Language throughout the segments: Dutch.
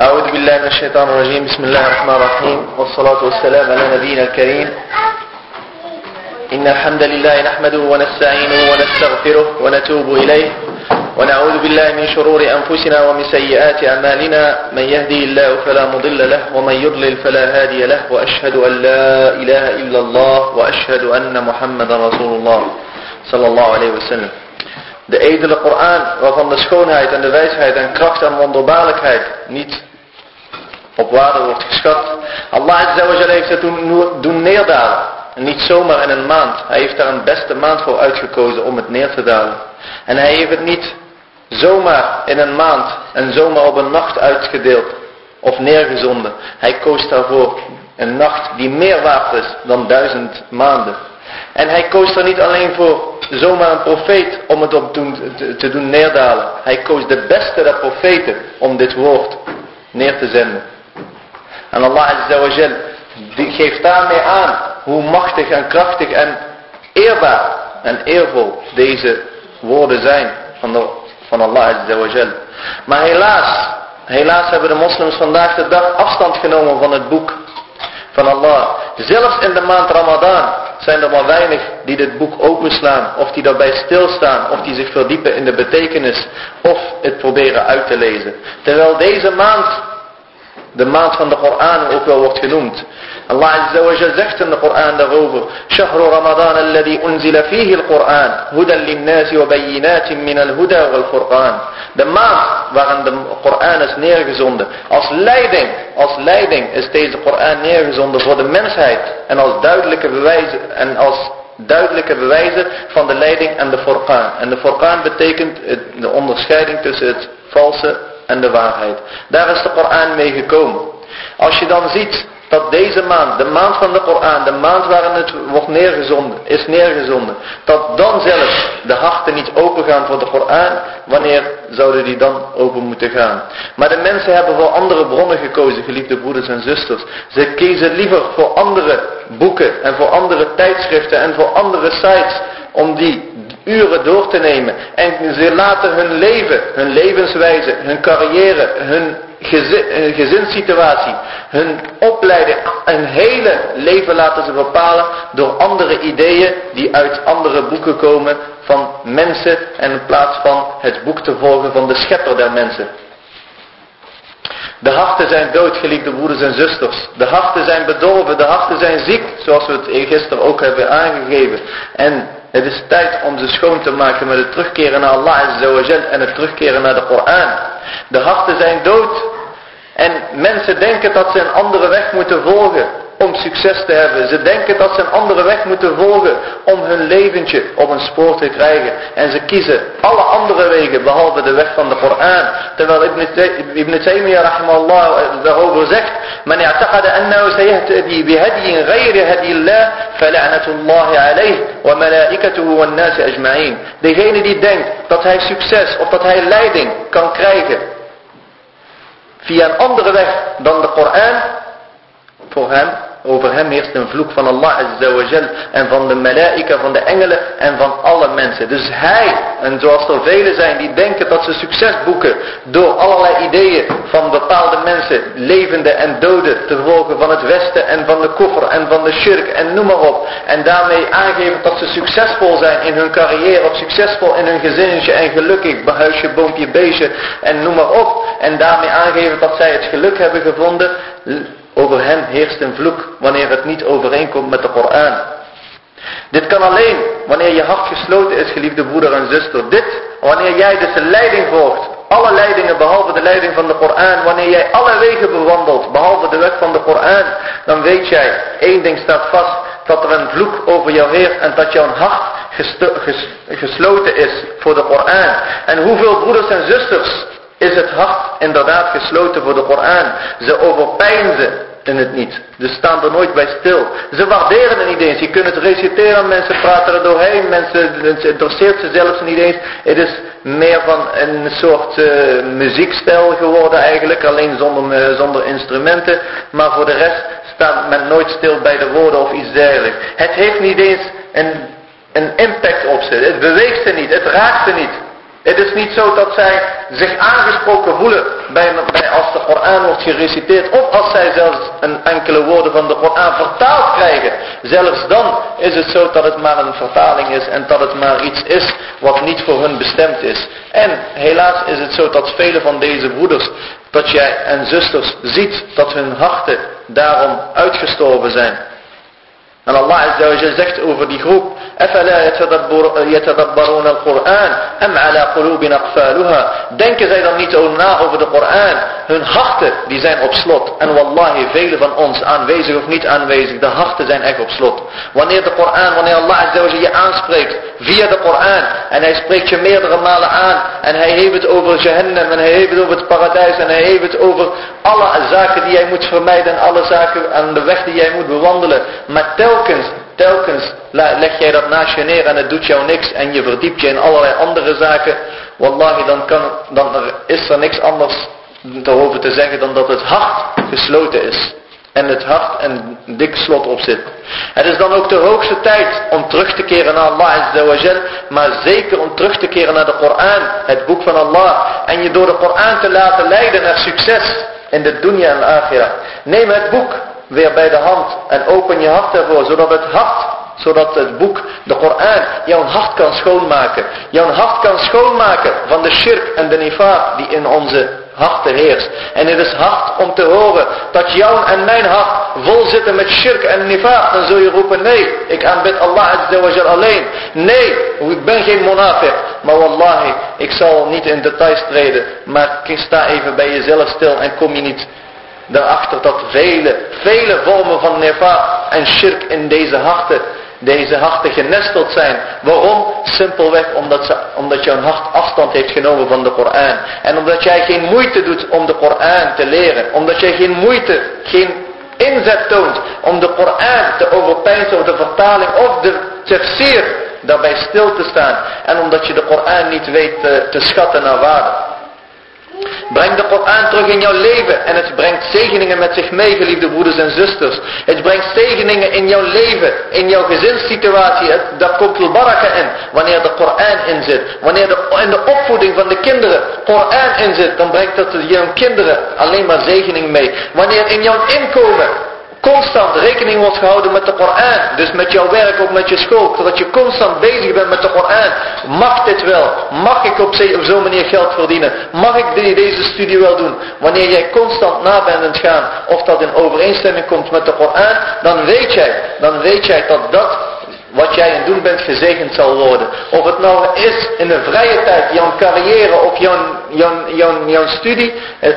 أعوذ بالله من الشيطان الرجيم. بسم الله الرحمن الرحيم. والصلاة والسلام على نبينا الكريم. إن الحمد لله نحمده ونستعينه ونستغفره ونتوب إليه. ونعوذ بالله من شرور أنفسنا ومن سيئات أعمالنا. من يهدي الله فلا مضل له ومن يضلل فلا هادي له. وأشهد أن لا إله إلا الله وأشهد أن محمدا رسول الله صلى الله عليه وسلم. De edele Koran waarvan de schoonheid en de wijsheid en kracht en wonderbaarlijkheid niet op waarde wordt geschat. Allah Azza wa heeft het doen, doen neerdalen. En niet zomaar in een maand. Hij heeft daar een beste maand voor uitgekozen om het neer te dalen. En hij heeft het niet zomaar in een maand en zomaar op een nacht uitgedeeld of neergezonden. Hij koos daarvoor een nacht die meer waard is dan duizend maanden. En hij koos er niet alleen voor zomaar een profeet om het op doen, te, te doen neerdalen. Hij koos de beste der profeten om dit woord neer te zenden. En Allah Azza wa Jal geeft daarmee aan hoe machtig en krachtig en eerbaar en eervol deze woorden zijn van, de, van Allah Azza wa Jal. Maar helaas, helaas hebben de moslims vandaag de dag afstand genomen van het boek van Allah. Zelfs in de maand Ramadan zijn er maar weinig die dit boek openslaan. Of die daarbij stilstaan. Of die zich verdiepen in de betekenis. Of het proberen uit te lezen. Terwijl deze maand de maand van de Koran ook wel wordt genoemd. Allah Azza wa Jal zegt in de Koran daarover. Shahru Ramadan alladhi unzila fihi al-Quran. Hudan linnasi wa bayyinatin min al-huda wal Furqan. De maand waarin de Koran is neergezonden. Als leiding, als leiding is deze Koran neergezonden voor de mensheid. En als duidelijke bewijzen, en als duidelijke bewijzen van de leiding en de Furqan. En de Furqan betekent de onderscheiding tussen het valse en de waarheid. Daar is de Koran mee gekomen. Als je dan ziet dat deze maand, de maand van de Koran, de maand waarin het wordt neergezonden, is neergezonden, dat dan zelfs de harten niet open gaan voor de Koran, wanneer zouden die dan open moeten gaan? Maar de mensen hebben voor andere bronnen gekozen, geliefde broeders en zusters. Ze kiezen liever voor andere boeken en voor andere tijdschriften en voor andere sites om die uren door te nemen. En ze laten hun leven, hun levenswijze, hun carrière, hun gezin, gezinssituatie, hun opleiding, hun hele leven laten ze bepalen door andere ideeën die uit andere boeken komen van mensen en in plaats van het boek te volgen van de schepper der mensen. De harten zijn dood, geliefde broeders en zusters. De harten zijn bedorven, de harten zijn ziek, zoals we het gisteren ook hebben aangegeven. En het is tijd om ze schoon te maken met het terugkeren naar Allah Azza en het terugkeren naar de Koran. De harten zijn dood. En mensen denken dat ze een andere weg moeten volgen om succes te hebben. Ze denken dat ze een andere weg moeten volgen om hun leventje op een spoor te krijgen. En ze kiezen alle andere wegen behalve de weg van de Koran. Terwijl Ibn Taymiyyah rahimahullah daarover zegt. Man annahu sayahtadi ghayri wa malaikatuhu nasi ajma'in. Degene die denkt dat hij succes of dat hij leiding kan krijgen via een andere weg dan de Koran, voor hem over hem heerst een vloek van Allah Azza wa Jal en van de malaika, van de engelen en van alle mensen. Dus hij, en zoals er velen zijn die denken dat ze succes boeken door allerlei ideeën van bepaalde mensen, levende en doden, te volgen van het westen en van de koffer en van de shirk en noem maar op. En daarmee aangeven dat ze succesvol zijn in hun carrière of succesvol in hun gezinnetje en gelukkig, huisje, boompje, beestje en noem maar op. En daarmee aangeven dat zij het geluk hebben gevonden over hen heerst een vloek wanneer het niet overeenkomt met de Koran. Dit kan alleen wanneer je hart gesloten is, geliefde broeder en zuster. Dit, wanneer jij dus de leiding volgt. Alle leidingen behalve de leiding van de Koran. Wanneer jij alle wegen bewandelt behalve de weg van de Koran. Dan weet jij, één ding staat vast. Dat er een vloek over jou heerst en dat jouw hart gesloten is voor de Koran. En hoeveel broeders en zusters is het hart inderdaad gesloten voor de Koran. Ze overpijnzen het niet. Ze staan er nooit bij stil. Ze waarderen het niet eens. Je kunt het reciteren, mensen praten er doorheen, mensen, het interesseert ze zelfs niet eens. Het is meer van een soort uh, muziekstijl geworden eigenlijk, alleen zonder, uh, zonder instrumenten. Maar voor de rest staat men nooit stil bij de woorden of iets dergelijks. Het heeft niet eens een, een impact op ze. Het beweegt ze niet, het raakt ze niet. Het is niet zo dat zij zich aangesproken voelen bij, bij als de Koran wordt gereciteerd of als zij zelfs een enkele woorden van de Koran vertaald krijgen. Zelfs dan is het zo dat het maar een vertaling is en dat het maar iets is wat niet voor hun bestemd is. En helaas is het zo dat vele van deze broeders, dat jij en zusters ziet dat hun harten daarom uitgestorven zijn. En Allah Azza wa zegt over die groep: "Afala yatadabbarun al-Qur'an am ala qulubin? Denken zij dan niet na over de Koran? Hun harten die zijn op slot. En wallahi, velen van ons aanwezig of niet aanwezig, de harten zijn echt op slot. Wanneer de Koran, wanneer Allah Azza wa je aanspreekt via de Koran en hij spreekt je meerdere malen aan en hij heeft het over Jahannam en hij heeft het over het paradijs en hij heeft het over alle zaken die jij moet vermijden en alle zaken en de weg die jij moet bewandelen. Maar telkens telkens leg jij dat naast je neer en het doet jou niks en je verdiept je in allerlei andere zaken. Wallahi, dan, kan, dan is er niks anders te hoeven te zeggen dan dat het hart gesloten is. En het hart een dik slot op zit. Het is dan ook de hoogste tijd om terug te keren naar Allah Azza. Maar zeker om terug te keren naar de Koran. Het boek van Allah. En je door de Koran te laten leiden naar succes. In de dunya en akhira. Neem het boek weer bij de hand en open je hart ervoor, zodat het hart, zodat het boek, de Koran, jouw hart kan schoonmaken. Jouw hart kan schoonmaken van de shirk en de nifaq die in onze harten heerst. En het is hard om te horen dat jouw en mijn hart vol zitten met shirk en nifaq. Dan zul je roepen, nee, ik aanbid Allah Azza alleen. Nee, ik ben geen monafiq. Maar wallahi, ik zal niet in details treden. Maar sta even bij jezelf stil en kom je niet daarachter dat vele, vele vormen van nefa en shirk in deze harten, deze harten genesteld zijn. Waarom? Simpelweg omdat, ze, omdat jouw hart afstand heeft genomen van de Koran. En omdat jij geen moeite doet om de Koran te leren. Omdat jij geen moeite, geen inzet toont om de Koran te overpeinzen of de vertaling of de tafsir daarbij stil te staan. En omdat je de Koran niet weet te, te schatten naar waarde. Breng de Koran terug in jouw leven en het brengt zegeningen met zich mee, geliefde broeders en zusters. Het brengt zegeningen in jouw leven, in jouw gezinssituatie. Het, daar komt de baraka in, wanneer de Koran in zit. Wanneer de, in de opvoeding van de kinderen Koran in zit, dan brengt dat jouw kinderen alleen maar zegening mee. Wanneer in jouw inkomen constant rekening wordt gehouden met de Koran. Dus met jouw werk, ook met je school. Zodat je constant bezig bent met de Koran. Mag dit wel? Mag ik op zo'n manier geld verdienen? Mag ik deze studie wel doen? Wanneer jij constant na bent gaan. Of dat in overeenstemming komt met de Koran. Dan weet jij, dan weet jij dat dat wat jij aan doen bent gezegend zal worden. Of het nou is in de vrije tijd, jouw carrière of jouw, jouw, jouw, jouw studie.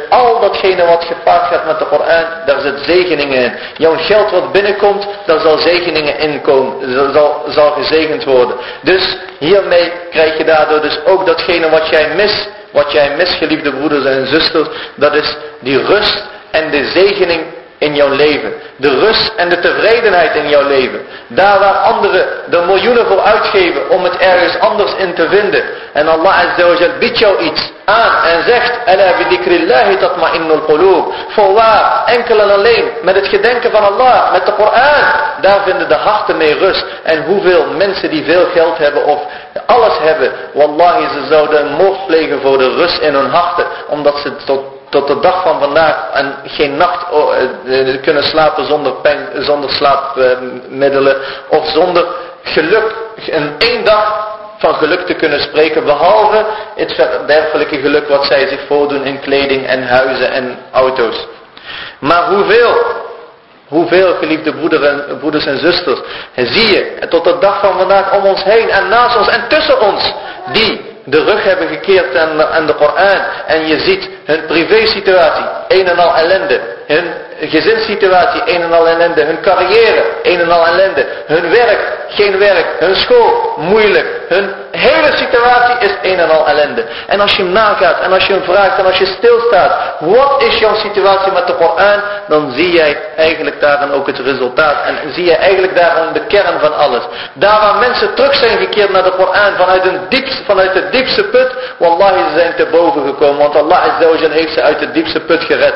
Al datgene wat gepaard gaat met de Koran, daar zit zegeningen in. Jouw geld wat binnenkomt, daar zal zegeningen inkomen. Zal, zal gezegend worden. Dus hiermee krijg je daardoor dus ook datgene wat jij mist. Wat jij mist, geliefde broeders en zusters. Dat is die rust en de zegening in jouw leven. De rust en de tevredenheid in jouw leven. Daar waar anderen er miljoenen voor uitgeven om het ergens anders in te vinden. En Allah Azza wa biedt jou iets aan en zegt, Ala tatma'innul qulub. Voorwaar, enkel en alleen met het gedenken van Allah, met de Koran. Daar vinden de harten mee rust. En hoeveel mensen die veel geld hebben of alles hebben. Wallahi, ze zouden een moord plegen voor de rust in hun harten. Omdat ze tot tot de dag van vandaag en geen nacht oh, eh, kunnen slapen zonder, zonder slaapmiddelen of zonder geluk, in één dag van geluk te kunnen spreken, behalve het dergelijke geluk wat zij zich voordoen in kleding en huizen en auto's. Maar hoeveel, hoeveel geliefde broeders en zusters, zie je tot de dag van vandaag om ons heen en naast ons en tussen ons, die de rug hebben gekeerd aan, de Koran. En je ziet hun privésituatie, een en al ellende. Hun gezinssituatie, een en al ellende. Hun carrière, een en al ellende. Hun werk, geen werk. Hun school, moeilijk. Hun hele situatie is een en al ellende. En als je hem nagaat en als je hem vraagt en als je stilstaat. Wat is jouw situatie met de Koran? Dan zie jij eigenlijk daarin ook het resultaat. En zie je eigenlijk daarin de kern van alles. Daar waar mensen terug zijn gekeerd naar de Koran vanuit, een diepste, vanuit de diepste put. Wallahi ze zijn te boven gekomen. Want Allah heeft ze uit de diepste put gered.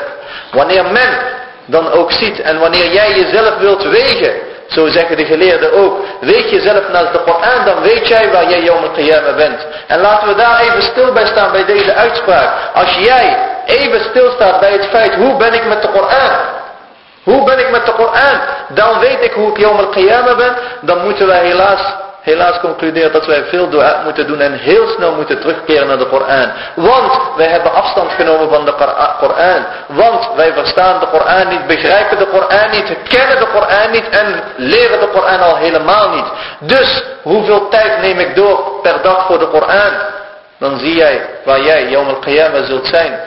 Wanneer men dan ook ziet en wanneer jij jezelf wilt wegen Zo zeggen de geleerden ook. Weet je zelf de Koran, dan weet jij waar jij Yom al bent. En laten we daar even stil bij staan bij deze uitspraak. Als jij even stilstaat bij het feit, hoe ben ik met de Koran? Hoe ben ik met de Koran? Dan weet ik hoe ik Yom al ben. Dan moeten wij helaas helaas concludeert dat wij veel dua moeten doen en heel snel moeten terugkeren naar de Koran. Want wij hebben afstand genomen van de Koran. Want wij verstaan de Koran niet, begrijpen de Koran niet, kennen de Koran niet en leren de Koran al helemaal niet. Dus hoeveel tijd neem ik door per dag voor de Koran? Dan zie jij waar jij Yom al-Qiyamah zult zijn.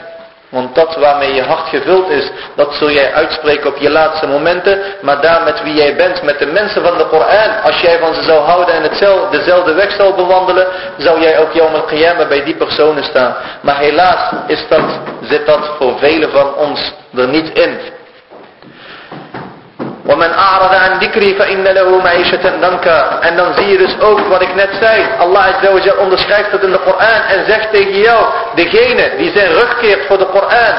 Want dat waarmee je hart gevuld is, dat zul jij uitspreken op je laatste momenten. Maar daar met wie jij bent, met de mensen van de Koran. Als jij van ze zou houden en hetzelfde, dezelfde weg zou bewandelen, zou jij ook jouw qiyamah bij die personen staan. Maar helaas is dat, zit dat voor velen van ons er niet in. وَمَنْ أَعْرَضَ عَنْ ذِكْرِي فَإِنَّ لَهُ مَعِيشَةً دَنْكَ En dan zie je dus ook wat ik net zei. Allah Azza onderschrijft dat in de Koran en zegt tegen jou, degene die zijn rug keert voor de Koran,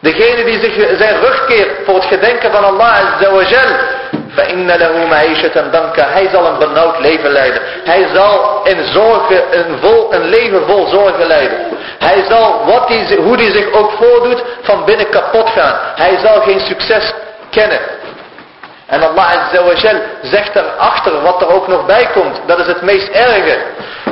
degene die zich zijn rug keert voor het gedenken van Allah Azza wa Jal, فَإِنَّ لَهُ مَعِيشَةً دَنْكَ Hij zal een benauwd leven leiden. Hij zal een, zorgen, een, vol, een leven vol zorgen leiden. Hij zal, wat die, hoe hij zich ook voordoet, van binnen kapot gaan. Hij zal geen succes kennen. En Allah Azza wa Jal zegt erachter wat er ook nog bij komt. Dat is het meest erge.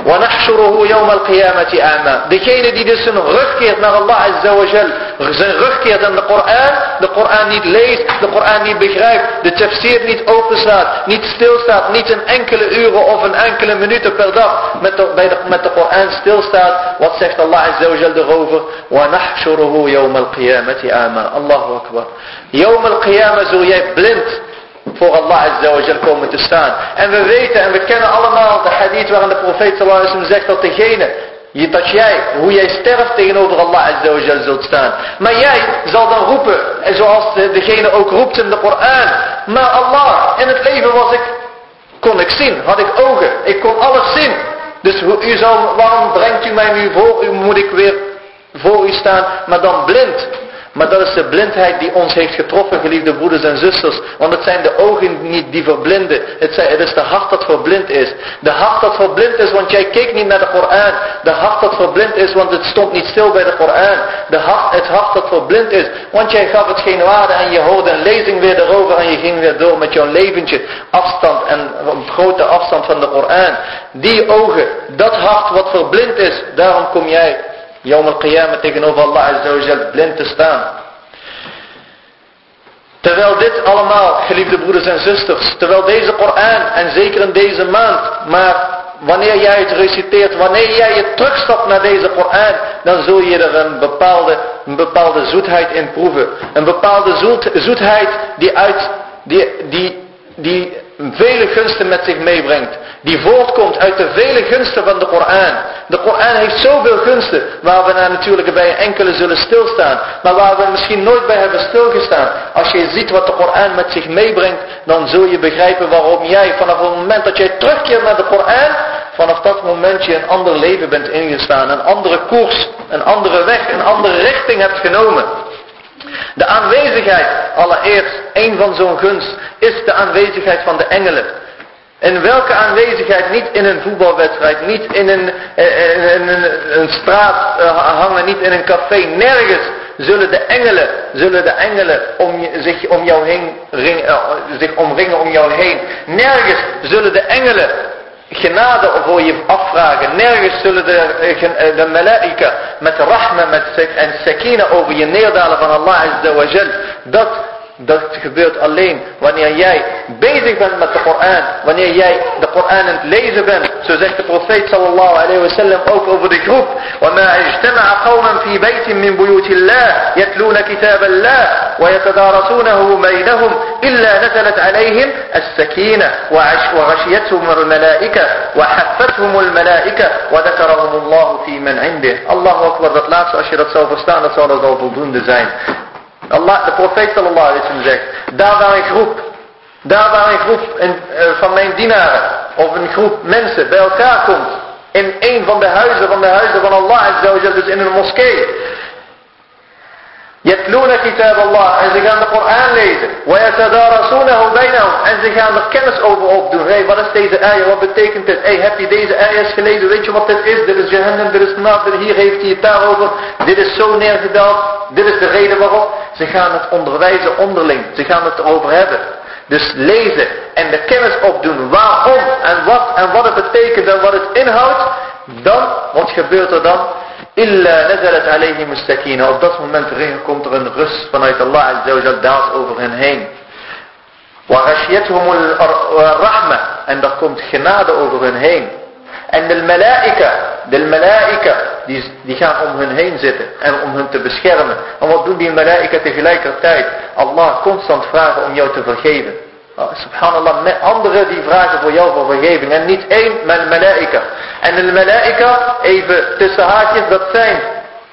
وَنَحْشُرُهُ يَوْمَ الْقِيَامَةِ أَعْمَى Degene die dus zijn rug keert naar Allah Azza wa Jal. Zijn rug keert aan de Koran. De Koran niet leest. De Koran niet begrijpt. De tafsir niet openslaat. Niet stilstaat. Niet een enkele uren of een enkele minuten per dag met de, bij de, met de Koran stilstaat. Wat zegt Allah Azza wa Jal erover? وَنَحْشُرُهُ يَوْمَ الْقِيَامَةِ أَعْمَى Allahu Akbar. Yawm al-Qiyamah zul jij blind voor Allah komen te staan. En we weten en we kennen allemaal de hadith waarin de profeet sallallahu zegt dat degene dat jij, hoe jij sterft tegenover Allah zult staan. Maar jij zal dan roepen, en zoals degene ook roept in de Koran. Maar Allah, in het leven was ik, kon ik zien, had ik ogen, ik kon alles zien. Dus u zal, waarom brengt u mij nu voor, u moet ik weer voor u staan, maar dan blind. Maar dat is de blindheid die ons heeft getroffen, geliefde broeders en zusters. Want het zijn de ogen niet die verblinden. Het, zijn, het is de hart dat verblind is. De hart dat verblind is, want jij keek niet naar de Koran. De hart dat verblind is, want het stond niet stil bij de Koran. De hart, het hart dat verblind is, want jij gaf het geen waarde en je hoorde een lezing weer erover en je ging weer door met jouw leventje. Afstand en grote afstand van de Koran. Die ogen, dat hart wat verblind is, daarom kom jij Yom al-Qiyamah tegenover Allah Azza blind te staan. Terwijl dit allemaal, geliefde broeders en zusters, terwijl deze Koran en zeker in deze maand, maar wanneer jij het reciteert, wanneer jij je terugstapt naar deze Koran, dan zul je er een bepaalde, een bepaalde zoetheid in proeven. Een bepaalde zoet, zoetheid die uit, die, die, die vele gunsten met zich meebrengt. Die voortkomt uit de vele gunsten van de Koran. De Koran heeft zoveel gunsten waar we natuurlijk bij enkele zullen stilstaan. Maar waar we misschien nooit bij hebben stilgestaan. Als je ziet wat de Koran met zich meebrengt, dan zul je begrijpen waarom jij vanaf het moment dat jij terugkeert naar de Koran, vanaf dat moment je een ander leven bent ingestaan. Een andere koers, een andere weg, een andere richting hebt genomen. De aanwezigheid, allereerst, een van zo'n gunst, is de aanwezigheid van de engelen. En welke aanwezigheid, niet in een voetbalwedstrijd, niet in een, eh, in een, straat eh, hangen, niet in een café, nergens zullen de engelen, zullen de engelen om, zich om jou heen, ring, uh, zich omringen om jou heen. Nergens zullen de engelen genade voor je afvragen. Nergens zullen de, eh, de malaika met rahma met, en sakina over je neerdalen van Allah Azza wa. Dat dat gebeurt alleen wanneer jij bezig bent met de Koran. Wanneer jij de Koran aan het lezen bent. Zo zegt de profeet sallallahu alayhi wa sallam ook over de groep. وَمَا اجْتَمَعَ قَوْمًا فِي بَيْتٍ مِّن بُيُوتِ اللَّهِ يَتْلُونَ كِتَابَ اللَّهِ وَيَتَدَارَسُونَهُ بَيْنَهُمْ إِلَّا نَزَلَتْ عَلَيْهِمْ السَّكِينَةُ وَغَشِيَتْهُمُ الْمَلَائِكَةُ وَحَفَّتْهُمُ الْمَلَائِكَةُ وَذَكَرَهُمُ اللَّهُ فِي مَنْ عِنْدِهِ Allahu Akbar, dat laatste als je dat zou verstaan, dat zou dat al voldoende zijn. Allah, de profeet sallallahu alaihi wasallam zegt, daar waar een groep, daar waar een groep uh, van mijn dienaren, of een groep mensen bij elkaar komt, in een van de huizen van de huizen van Allah, dus in een moskee, Yatluna kitab Allah. En ze gaan de Koran lezen. En ze gaan er kennis over opdoen. Hey, wat is deze ayah? Wat betekent dit? Hey, heb je deze ayahs gelezen? Weet je wat dit is? Dit is Jahannam, dit is Nar, hier heeft hij het daarover. Dit is zo neergedaald. Dit is de reden waarop. Ze gaan het onderwijzen onderling. Ze gaan het erover hebben. Dus lezen en de kennis opdoen waarom en wat en wat het betekent en wat het inhoudt. Dan, wat gebeurt er dan? Illa nazalat alayhim mustakina. Op dat moment komt er een rust vanuit Allah azza daalt over hen heen. Wa rahma. En er komt genade over hen heen. En de malaika, de malaika, die, gaan om hun heen zitten en om hun te beschermen. En wat doen die malaika tegelijkertijd? Allah constant vragen om jou te vergeven. Oh, subhanallah, anderen die vragen voor jou voor vergeving. En niet één, maar malaika. En de malaika, even tussen haakjes, dat zijn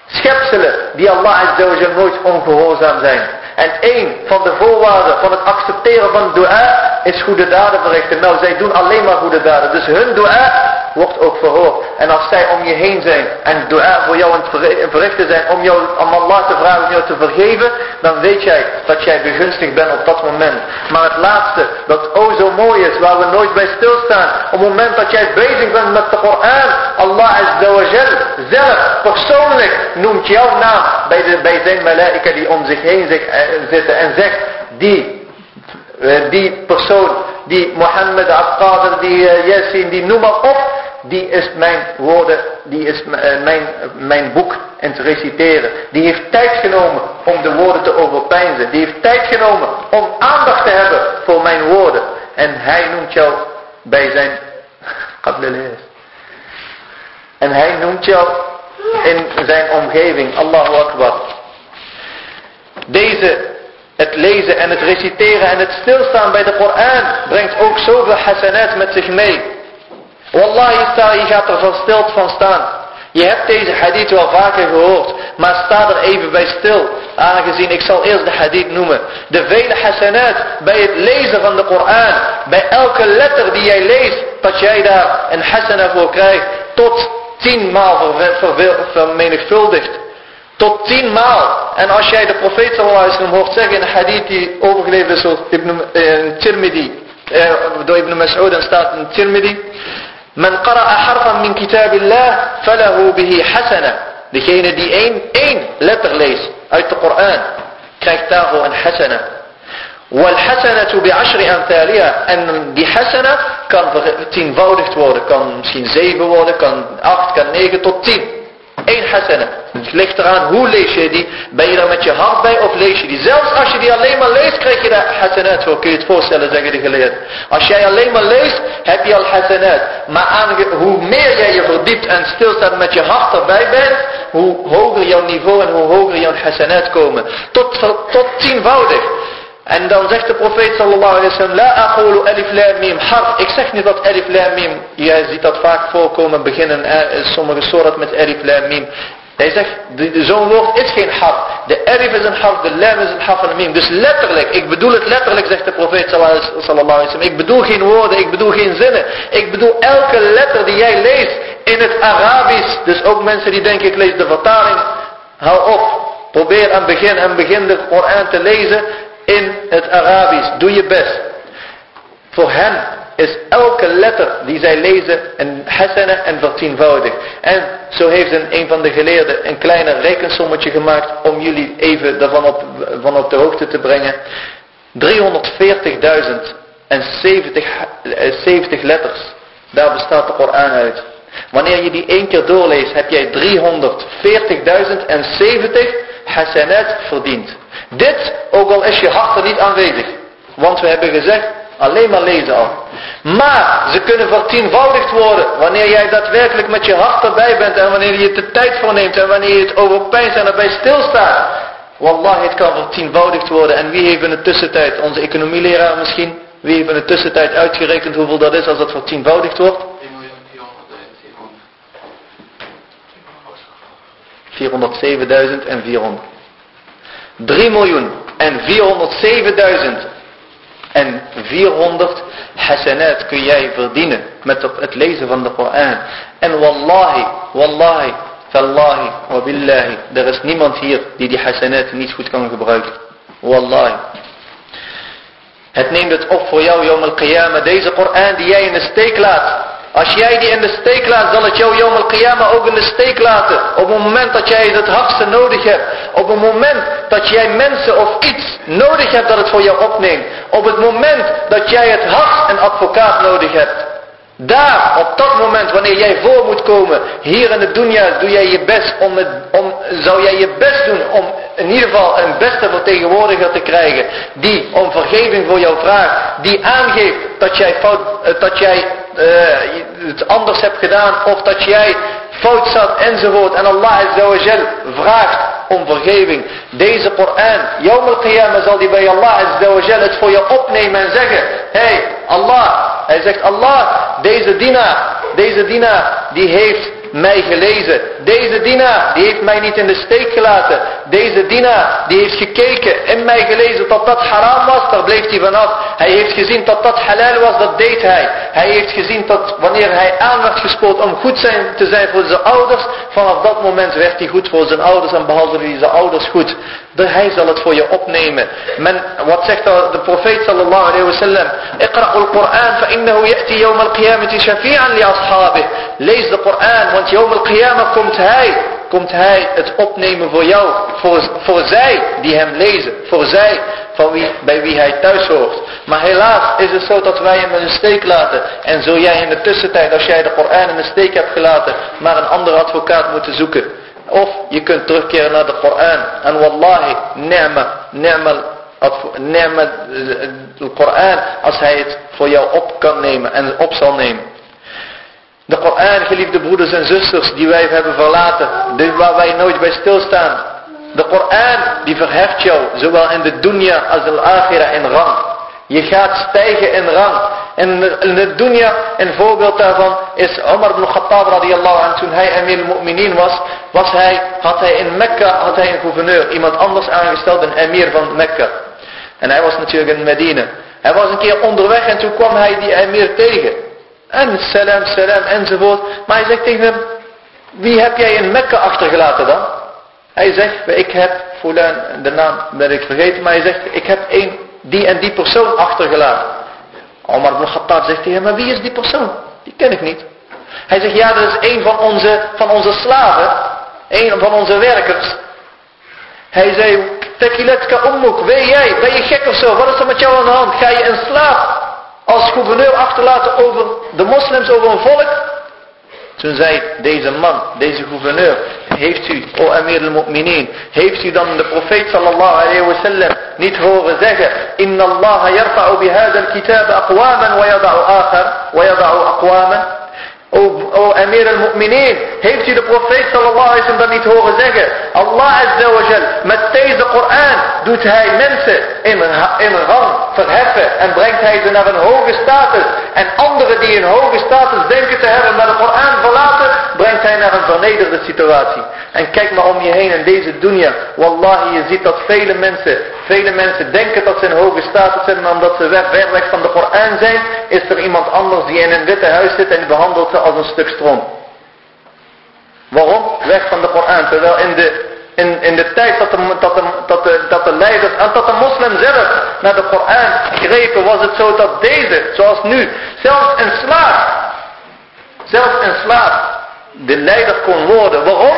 schepselen die Allah azza nooit ongehoorzaam zijn. En één van de voorwaarden van het accepteren van dua is goede daden verrichten. Nou, zij doen alleen maar goede daden. Dus hun dua wordt ook verhoord. En als zij om je heen zijn en dua voor jou het verrichten zijn om, jou, om Allah te vragen om jou te vergeven, dan weet jij dat jij begunstigd bent op dat moment. Maar het laatste, dat o zo mooi is, waar we nooit bij stilstaan, op het moment dat jij bezig bent met de Koran, Allah Azza zelf persoonlijk noemt jouw naam bij, de, bij zijn malaika die om zich heen eh, zitten en zegt, die, eh, die persoon, die Mohammed Abqadir, die uh, Yassin, die noem maar op, die is mijn woorden, die is eh, mijn, mijn boek en te reciteren. Die heeft tijd genomen om de woorden te overpeinzen. Die heeft tijd genomen om aandacht te hebben voor mijn woorden. En hij noemt jou bij zijn En hij noemt jou in zijn omgeving. Allahu Akbar. Deze, het lezen en het reciteren en het stilstaan bij de Koran brengt ook zoveel hasanat met zich mee. Wallahi, sta, je gaat er verstild van staan. Je hebt deze hadith wel vaker gehoord, maar sta er even bij stil. Aangezien, ik zal eerst de hadith noemen. De vele hasanat bij het lezen van de Koran. Bij elke letter die jij leest, dat jij daar een hasana voor krijgt. Tot tienmaal vermenigvuldigd. Tot tienmaal. En als jij de profeet sallallahu alaihi wasallam hoort zeggen in een hadith die overgeleverd is door Ibn uh, Tirmidhi. Uh, door Ibn Mas'ud en staat in Tirmidhi. من قرأ حرفا من كتاب الله فله به حسنة. لكي ندي أين؟ أين؟ لا تغليس اي القرآن. كيتاه أن حسنة. والحسنة بعشر أمثالها. أن بحسنة كان تين فاولفت وورد كان مسكين زيب وورد كان أخت كان نيجة تو één hasana. Het ligt eraan hoe lees je die. Ben je daar met je hart bij of lees je die? Zelfs als je die alleen maar leest krijg je daar hasanat voor. Kun je het voorstellen zeggen de geleerd. Als jij alleen maar leest heb je al hasanat. Maar hoe meer jij je verdiept en stilstaat met je hart erbij bent. Hoe hoger jouw niveau en hoe hoger jouw hasanat komen. Tot, tot tienvoudig. En dan zegt de profeet sallallahu alaihi wasallam, la aqulu alif lam mim harf. Ik zeg niet dat alif lam mim, jij ziet dat vaak voorkomen, beginnen eh, sommige soorten met alif lam mim. Hij zegt, zo'n woord is geen harf. De alif is een harf, de lam is een harf en mim. Dus letterlijk, ik bedoel het letterlijk, zegt de profeet sallallahu alaihi wasallam. Ik bedoel geen woorden, ik bedoel geen zinnen. Ik bedoel elke letter die jij leest in het Arabisch. Dus ook mensen die denken, ik lees de vertaling. Hou op. Probeer aan begin en begin de Koran te lezen in het Arabisch. Doe je best. Voor hen is elke letter die zij lezen een hasana en vertienvoudig. En zo heeft een, een van de geleerden een kleine rekensommetje gemaakt om jullie even daarvan op, van op de hoogte te brengen. 340.000 en 70, 70 letters. Daar bestaat de Koran uit. Wanneer je die één keer doorleest, heb jij 340.000 en 70 hasanat verdiend. Dit, ook al is je hart er niet aanwezig. Want we hebben gezegd, alleen maar lezen al. Maar ze kunnen vertienvoudigd worden wanneer jij daadwerkelijk met je hart erbij bent en wanneer je de tijd voor neemt en wanneer je het overpijnt en erbij stilstaat. Wallah, het kan vertienvoudigd worden. En wie heeft in de tussentijd, onze economieleraar misschien, wie heeft in de tussentijd uitgerekend hoeveel dat is als dat vertienvoudigd wordt? 407.400. 3 miljoen en 407.000 en 400 hasanat kun jij verdienen met het lezen van de Koran. En wallahi, wallahi, Wallahi, wa billahi, er is niemand hier die die hasanat niet goed kan gebruiken. Wallahi. Het neemt het op voor jou, Yom al-Qiyamah, deze Koran die jij in de steek laat. Als jij die in de steek laat, zal het jou Yom al-Qiyamah ook in de steek laten. Op het moment dat jij het hardste nodig hebt. Op het moment dat jij mensen of iets nodig hebt dat het voor jou opneemt. Op het moment dat jij het hardst een advocaat nodig hebt. Daar, op dat moment, wanneer jij voor moet komen, hier in de dunya, doe jij je best om, het, om, zou jij je best doen om in ieder geval een beste vertegenwoordiger te krijgen, die om vergeving voor jou vraagt, die aangeeft dat jij, fout, eh, dat jij het anders hebt gedaan, of dat jij fout zat enzovoort, en Allah Azzawajal vraagt om vergeving. Deze Koran, Yawm al-Qiyamah zal die bij Allah Azzawajal het voor je opnemen en zeggen, hey Allah, hij zegt Allah, deze dina, deze dina, die heeft mij gelezen. Deze dina, die heeft mij niet in de steek gelaten. Deze dina, die heeft gekeken en mij gelezen dat dat haram was, daar bleef hij vanaf. Hij heeft gezien dat dat halal was, dat deed hij. Hij heeft gezien dat wanneer hij aan werd gespoord om goed zijn, te zijn voor zijn ouders, vanaf dat moment werd hij goed voor zijn ouders en behalve hij zijn ouders goed. De, hij zal het voor je opnemen. Men, wat zegt de profeet sallallahu alayhi wa sallam? Iqra'u al-Qur'an fa innahu ya'ti yawm al-qiyamati shafi'an li ashabih. Lees de Qur'an, want yawm al-qiyamah komt hij komt hij het opnemen voor jou, voor, voor zij die hem lezen, voor zij van wie, bij wie hij thuis hoort. Maar helaas is het zo dat wij hem in een steek laten. En zul jij in de tussentijd, als jij de Koran in een steek hebt gelaten, maar een andere advocaat moeten zoeken. Of je kunt terugkeren naar de Koran. En wallahi, ni'ma, ni'ma, ni'ma, de Koran, als hij het voor jou op kan nemen en op zal nemen. De Koran, geliefde broeders en zusters, die wij hebben verlaten, waar wij nooit bij stilstaan. De Koran, die verheft jou, zowel in de dunya als in de akhira in rang. Je gaat stijgen in rang. En in de dunya, een voorbeeld daarvan is Omar ibn Khattab radiyallahu anhu. Toen hij Amir al-Mu'minin was, was hij, had hij in Mekka had hij een gouverneur. Iemand anders aangesteld, een emir van Mekka. En hij was natuurlijk in Medina. Hij was een keer onderweg en toen kwam hij die emir tegen. En salam, salam enzovoort. Maar hij zegt tegen hem, wie heb jij in Mekka achtergelaten dan? Hij zegt, ik heb, fulan, de naam ben ik vergeten, maar hij zegt, ik heb een, die en die persoon achtergelaten. Omar ibn Khattab zegt tegen hem, maar wie is die persoon? Die ken ik niet. Hij zegt, ja, dat is een van onze, van onze slaven, een van onze werkers. Hij zei, tekiletka ummuk, weet jij, ben je gek of zo? Wat is er met jou aan de hand? Ga je een slaaf als gouverneur achterlaten over de moslims, over een volk. Toen zei deze man, deze gouverneur, heeft u, o Amir al-Mu'minin, heeft u dan de profeet sallallahu alayhi wa sallam niet horen zeggen, Inna Allah yarfa'u bihada al-kitab aqwaman wa yada'u akhar, wa yada'u aqwaman. O, o Amir al-Mu'minin, heeft u de profeet sallallahu alaihi wasallam dan niet horen zeggen? Allah azza wa jal, met deze Koran doet hij mensen in, in rang verheffen en brengt hij ze naar een hoge status. En anderen die een hoge status denken te hebben, maar de Koran verlaten, brengt hij naar een vernederde situatie. En kijk maar om je heen in deze dunya. Wallahi, je ziet dat vele mensen, vele mensen denken dat ze een hoge status hebben, maar omdat ze weg, weg van de Koran zijn, is er iemand anders die in een witte huis zit en die behandelt ze als een stuk stroom. Waarom? Weg van de Koran. Terwijl in de, in, in de tijd dat de, dat, dat, de, dat de leiders en dat de moslim zelf naar de Koran grepen, was het zo dat deze, zoals nu, zelfs een slaaf, zelfs een slaaf, de leider kon worden. Waarom?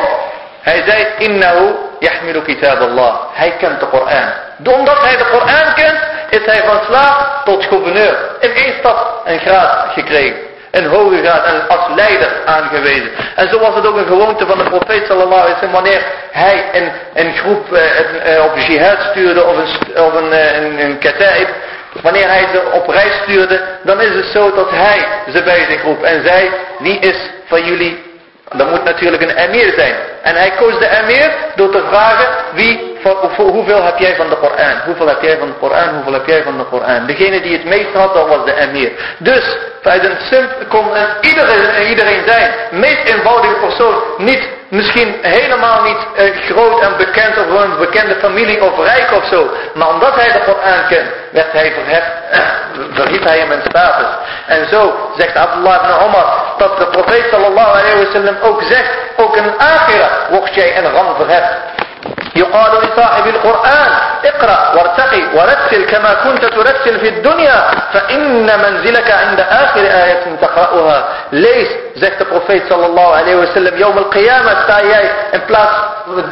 Hij zei, innahu yahmilu kitab Allah. Hij kent de Koran. Omdat hij de Koran kent, is hij van slaaf tot gouverneur. In één stap een graad gekregen. Een hoge graad en als leider aangewezen. En zo was het ook een gewoonte van de profeet sallallahu alaihi wasallam. Wanneer hij een, een groep eh, eh op jihad stuurde of een, of een, eh, een, een. Wanneer hij ze op reis stuurde, dan is het zo dat hij ze bij zich roept en zei, wie is van jullie dat moet natuurlijk een emir zijn. En hij koos de emir door te vragen, wie, hoeveel heb jij van de Koran? Hoeveel heb jij van de Koran? Hoeveel heb jij van de Koran? Degene die het meest had, dat was de emir. Dus, een simp kon iedereen, iedereen zijn, meest eenvoudige persoon, niet misschien helemaal niet uh, groot en bekend of een bekende familie of rijk of zo. Maar omdat hij de Koran kent, werd hij verheft, verhief hij hem in status. En zo zegt Abdullah ibn Omar dat de profeet sallallahu alayhi wa sallam ook zegt, ook in akhira وخشي الغمض غف يقال لصاحب القرآن اقرأ وارتقي ورتل كما كنت ترتل في الدنيا فإن منزلك عند آخر آية تقرأها ليس زكت بروفيت صلى الله عليه وسلم يوم القيامة سايي ان بلاس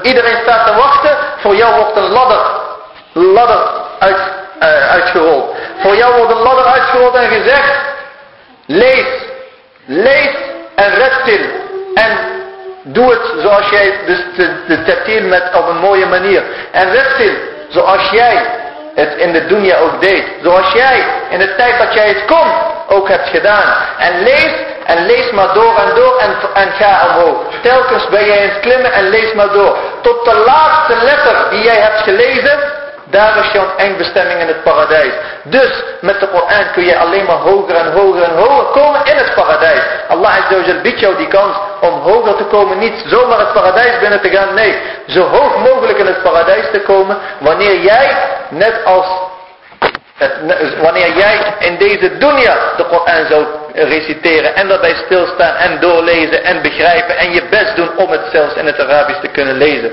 ادرين ساعة وقت فو يوم وقت اللضغ اللضغ uitgerold. Voor jou wordt een ladder uitgerold en gezegd, lees, lees en redstil. En Doe het zoals jij de, de met op een mooie manier. En rettil zoals jij het in de dunya ook deed. Zoals jij in de tijd dat jij het kon ook hebt gedaan. En lees en lees maar door en door en, en ga omhoog. Telkens ben jij in het klimmen en lees maar door. Tot de laatste letter die jij hebt gelezen daar is jouw eindbestemming in het paradijs. Dus met de Koran kun je alleen maar hoger en hoger en hoger komen in het paradijs. Allah biedt jou die kans om hoger te komen. Niet zomaar het paradijs binnen te gaan. Nee, zo hoog mogelijk in het paradijs te komen. Wanneer jij, net als wanneer jij in deze dunya de Koran zou reciteren en daarbij stilstaan en doorlezen en begrijpen en je best doen om het zelfs in het Arabisch te kunnen lezen.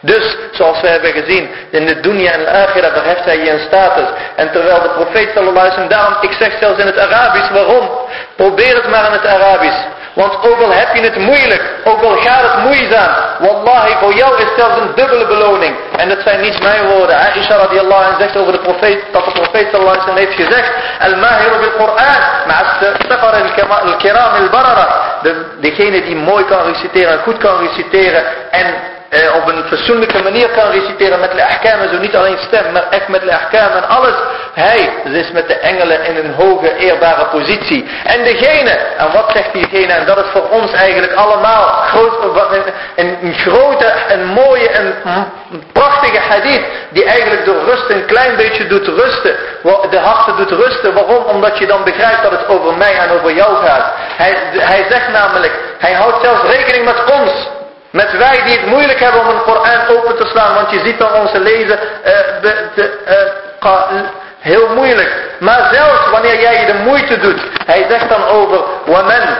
Dus, zoals we hebben gezien, in de dunya en de akhira verheft hij een status. En terwijl de profeet sallallahu alaihi daarom, ik zeg zelfs in het Arabisch, waarom? Probeer het maar in het Arabisch. Want ook al heb je het moeilijk, ook al gaat het moeizaam, wallahi, voor jou is zelfs een dubbele beloning. En dat zijn niet mijn woorden. Aisha radiallahu anh zegt over de profeet, dat de profeet sallallahu alaihi heeft gezegd, al-mahiru bil-Qur'an, ma'as-safar al-kiram al-barara. Degene die mooi kan reciteren, goed kan reciteren en eh, op een fatsoenlijke manier kan reciteren met de ahkam. Zo niet alleen stem, maar echt met de ahkam en alles. Hij is met de engelen in een hoge eerbare positie. En degene, en wat zegt diegene, en dat is voor ons eigenlijk allemaal groot, een, een grote en mooie en prachtige hadith. Die eigenlijk door rust een klein beetje doet rusten. De harten doet rusten. Waarom? Omdat je dan begrijpt dat het over mij en over jou gaat. Hij, hij zegt namelijk, hij houdt zelfs rekening met ons. Met wij die het moeilijk hebben om een Koran open te slaan. Want je ziet dan onze lezen uh, heel moeilijk. Maar zelfs wanneer jij de moeite doet. Hij zegt dan over. وَمَنْ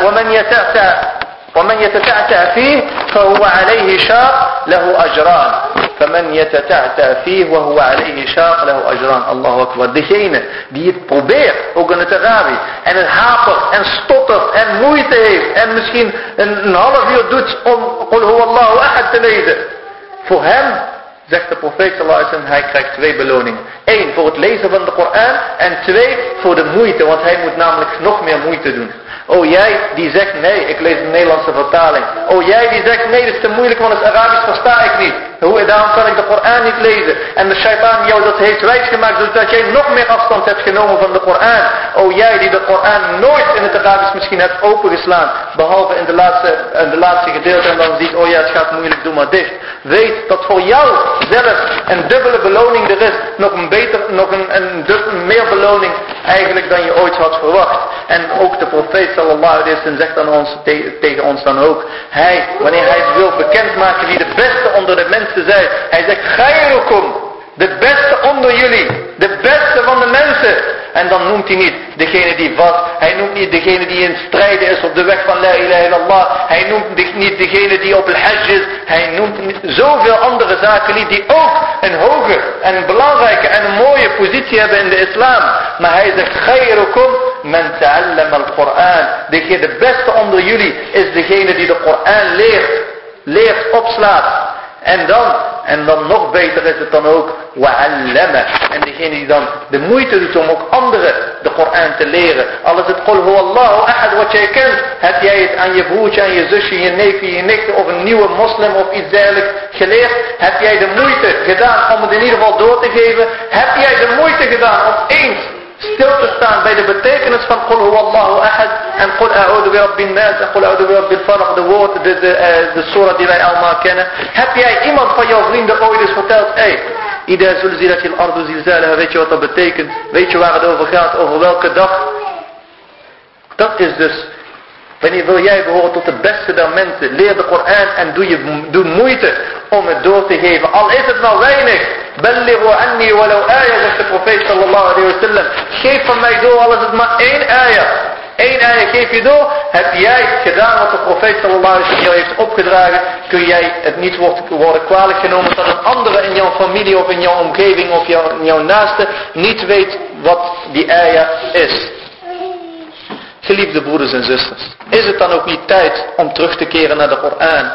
وَمَنْ يَتَعْتَى ومن يتتعتع فيه فهو عليه شاق له أجران فمن يتتعتع فيه وهو عليه شاق له أجران الله أكبر degene die het probeert ook in het Arabisch en het hapert en stottert en moeite heeft en misschien een, een half uur doet om هو الله أحد te lezen voor hem zegt de profeet sallallahu hij krijgt twee beloningen. Eén voor het lezen van de Koran en twee voor de moeite, want hij moet namelijk nog meer moeite doen. Oh jij die zegt nee, ik lees de Nederlandse vertaling. Oh jij die zegt nee, dat is te moeilijk, want het Arabisch versta ik niet. Hoe, daarom kan ik de Koran niet lezen. En de shaitaan jou dat heeft wijsgemaakt, zodat jij nog meer afstand hebt genomen van de Koran. Oh jij die de Koran nooit in het Arabisch misschien hebt opengeslaan. Behalve in de laatste, in de laatste gedeelte en dan ziet, oh ja het gaat moeilijk, doe maar dicht. Weet dat voor jou zelf een dubbele beloning er is. Nog een beter, nog een, een, een meer beloning eigenlijk dan je ooit had verwacht. En ook de profeet sallallahu alaihi zegt aan ons, tegen ons dan ook. Hij, wanneer hij wil bekendmaken wie de beste onder de mensen zijn. Hij zegt, khairukum, de beste onder jullie, de beste van de mensen. En dan noemt hij niet degene die wat. Hij noemt niet degene die in strijden is op de weg van la ilaha illallah. Hij noemt niet degene die op het hajj is. Hij noemt niet zoveel andere zaken niet die ook een hoge en een belangrijke en een mooie positie hebben in de islam. Maar hij zegt, khairukum man ta'allam al-Quran. De beste onder jullie is degene die de Koran leert. Leert, opslaat. En dan, en dan nog beter is het dan ook, wa'allama. En degene die dan de moeite doet om ook anderen de Koran te leren. Al is het qul huwallahu ahad wat jij kent. Heb jij het aan je broertje, aan je zusje, je neefje, je nicht of een nieuwe moslim of iets dergelijks geleerd? Heb jij de moeite gedaan om het in ieder geval door te geven? Heb jij de moeite gedaan om eens stil te staan bij de betekenis van Qul huwallahu ahad en Qul a'udhu bi rabbin nas en Qul a'udhu bi rabbil falaq, de de, de, uh, de surah die wij allemaal kennen. Heb jij iemand van jouw vrienden ooit eens verteld, hé, hey, Ida zulzilat al-ardu zilzalaha, weet je wat dat betekent? Weet je waar het over gaat, over welke dag? Dat is dus Wanneer wil jij behoren tot de beste der mensen? Leer de Koran en doe, je, doe moeite om het door te geven. Al is het maar weinig. Ballighu anni walau ayah, zegt de profeet sallallahu alayhi wa sallam. Geef van mij door, al is het maar één ayah. Eén ayah geef je door, heb jij gedaan wat de profeet sallallahu alaihi wasallam heeft opgedragen, kun jij het niet worden kwalijk genomen dat een andere in jouw familie of in jouw omgeving of jouw, in jouw naaste niet weet wat die ayah is. Geliefde broeders en zusters, is het dan ook niet tijd om terug te keren naar de Koran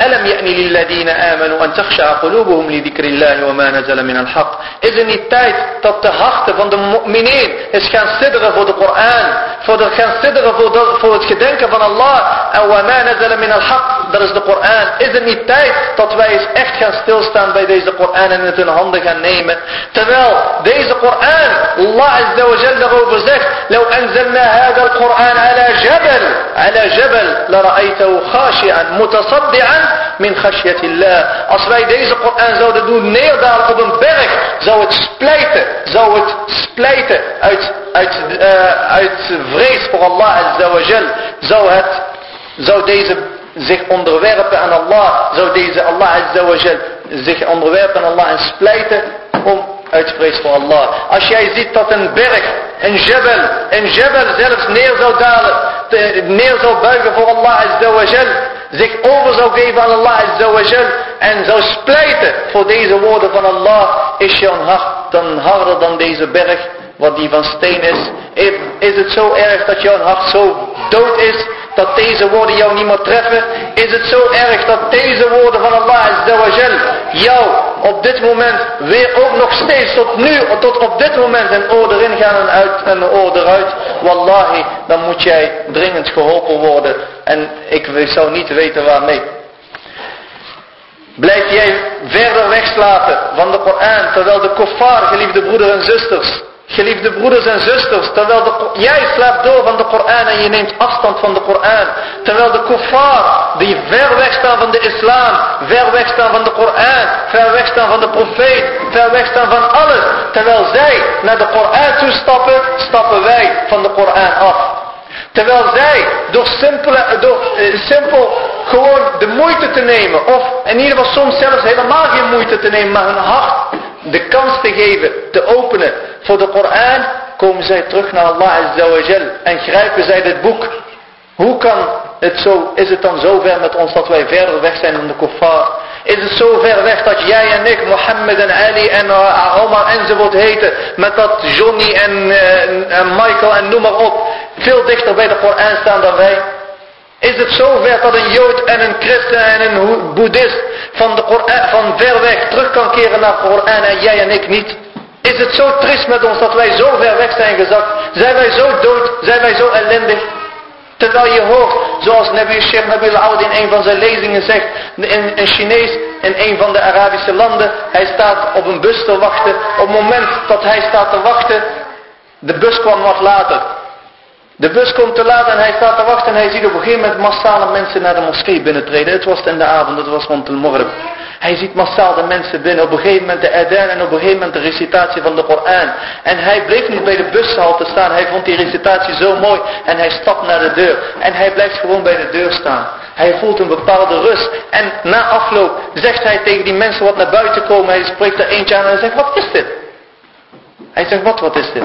ألم يأني للذين آمنوا أن تخشع قلوبهم لذكر الله وما نزل من الحق Is het niet tijd dat de harten van de mu'minin is gaan sidderen voor de Koran, voor de, gaan sidderen voor, de, voor het gedenken van Allah en وما نزل من الحق, dat is de Koran. Is het niet tijd dat wij eens echt gaan stilstaan bij deze Koran en het in handen gaan nemen? Terwijl deze Koran, Allah Azza wa Jal daarover zegt, لو أنزلنا هذا القرآن على جبل على جبل لرأيته خاشعا متصدعا min khashyatillah. Als wij deze Koran zouden doen neerdalen op een berg, zou het splijten, zou het splijten uit, uit, uh, uit vrees voor Allah azza wa jal. Zou het, zou deze zich onderwerpen aan Allah, zou deze Allah azza wa jal zich onderwerpen aan Allah en splijten om uit vrees voor Allah. Als jij ziet dat een berg, een jebel, een jebel zelfs neer zou dalen, neer zou buigen voor Allah azza wa jal, zich over zou geven aan Allah en zou splijten voor deze woorden van Allah, is jouw hart dan harder dan deze berg wat die van steen is. Is het zo erg dat jouw hart zo dood is dat deze woorden jou niet meer treffen? Is het zo erg dat deze woorden van Allah Azza jou op dit moment weer ook nog steeds tot nu, tot op dit moment een oor erin gaan en, uit, en een oor eruit? Wallahi, dan moet jij dringend geholpen worden. En ik zou niet weten waarmee. Blijf jij verder wegslapen van de Koran, terwijl de kofar, geliefde broeders en zusters, Geliefde broeders en zusters, terwijl de, jij slaapt door van de Koran en je neemt afstand van de Koran. Terwijl de kuffar, die ver weg staan van de islam, ver weg staan van de Koran, ver weg staan van de profeet, ver weg staan van alles. Terwijl zij naar de Koran toe stappen, stappen wij van de Koran af. Terwijl zij door, eh, simpel gewoon de moeite te nemen, of in ieder geval soms zelfs helemaal geen moeite te nemen, maar hun hart de kans te geven, te openen voor de Koran, komen zij terug naar Allah Azza wa Jal en grijpen zij dit boek. Hoe kan het zo, is het dan zo ver met ons dat wij verder weg zijn dan de kuffar? Is het zo ver weg dat jij en ik, Mohammed en Ali en uh, Omar enzovoort heten, met dat Johnny en, uh, en Michael en noem maar op, veel dichter bij de Koran staan dan wij? Is het zo ver dat een Jood en een Christen en een Boeddhist van, de Koran, van ver weg terug kan keren naar de Koran en jij en ik niet? Is het zo triest met ons dat wij zo ver weg zijn gezakt? Zijn wij zo dood? Zijn wij zo ellendig? Terwijl je hoort, zoals Nabi Sheikh Nabil in een van zijn lezingen zegt, in een Chinees in een van de Arabische landen, hij staat op een bus te wachten. Op het moment dat hij staat te wachten, de bus kwam wat later. De bus komt te laat en hij staat te wachten en hij ziet op een gegeven moment massale mensen naar de moskee binnentreden. Het was in de avond, het was rond de morgen. Hij ziet massaal de mensen binnen, op een gegeven moment de adhan en op een gegeven moment de recitatie van de Koran. En hij bleef niet bij de bushalte staan, hij vond die recitatie zo mooi en hij stapt naar de deur. En hij blijft gewoon bij de deur staan. Hij voelt een bepaalde rust. En na afloop zegt hij tegen die mensen wat naar buiten komen, hij spreekt er eentje aan en hij zegt, wat is dit? Hij zegt, wat, wat is dit?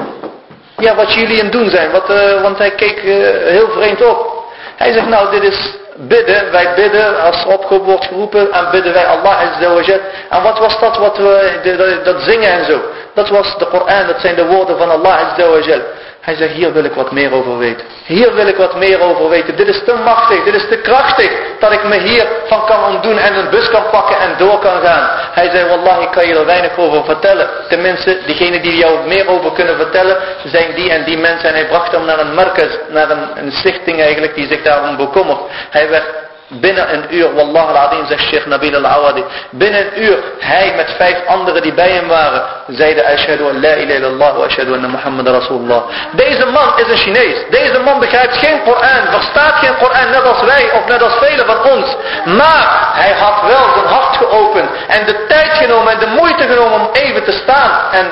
Ja, wat jullie aan het doen zijn, wat, uh, want hij keek uh, heel vreemd op. Hij zegt, nou, dit is bidden, wij bidden, als opgeroepen wordt geroepen, en bidden wij Allah Azza wa En wat was dat, wat we, dat zingen en zo? Dat was de Koran, dat zijn de woorden van Allah Azza wa hij zegt, hier wil ik wat meer over weten. Hier wil ik wat meer over weten. Dit is te machtig, dit is te krachtig, dat ik me hier van kan ontdoen en een bus kan pakken en door kan gaan. Hij zei, wallah, ik kan je er weinig over vertellen. Tenminste, diegenen die jou meer over kunnen vertellen, zijn die en die mensen. En hij bracht hem naar een markers, naar een, een stichting eigenlijk, die zich daarom bekommert. Hij werd Binnen een uur, wallah al zegt Sheikh Nabil al-Awadi. Binnen een uur, hij met vijf anderen die bij hem waren, zeiden ashadu an la ilaha illallah wa ashadu anna Muhammad rasulullah. Deze man is een Chinees. Deze man begrijpt geen Koran, verstaat geen Koran net als wij of net als velen van ons. Maar hij had wel zijn hart geopend en de tijd genomen en de moeite genomen om even te staan en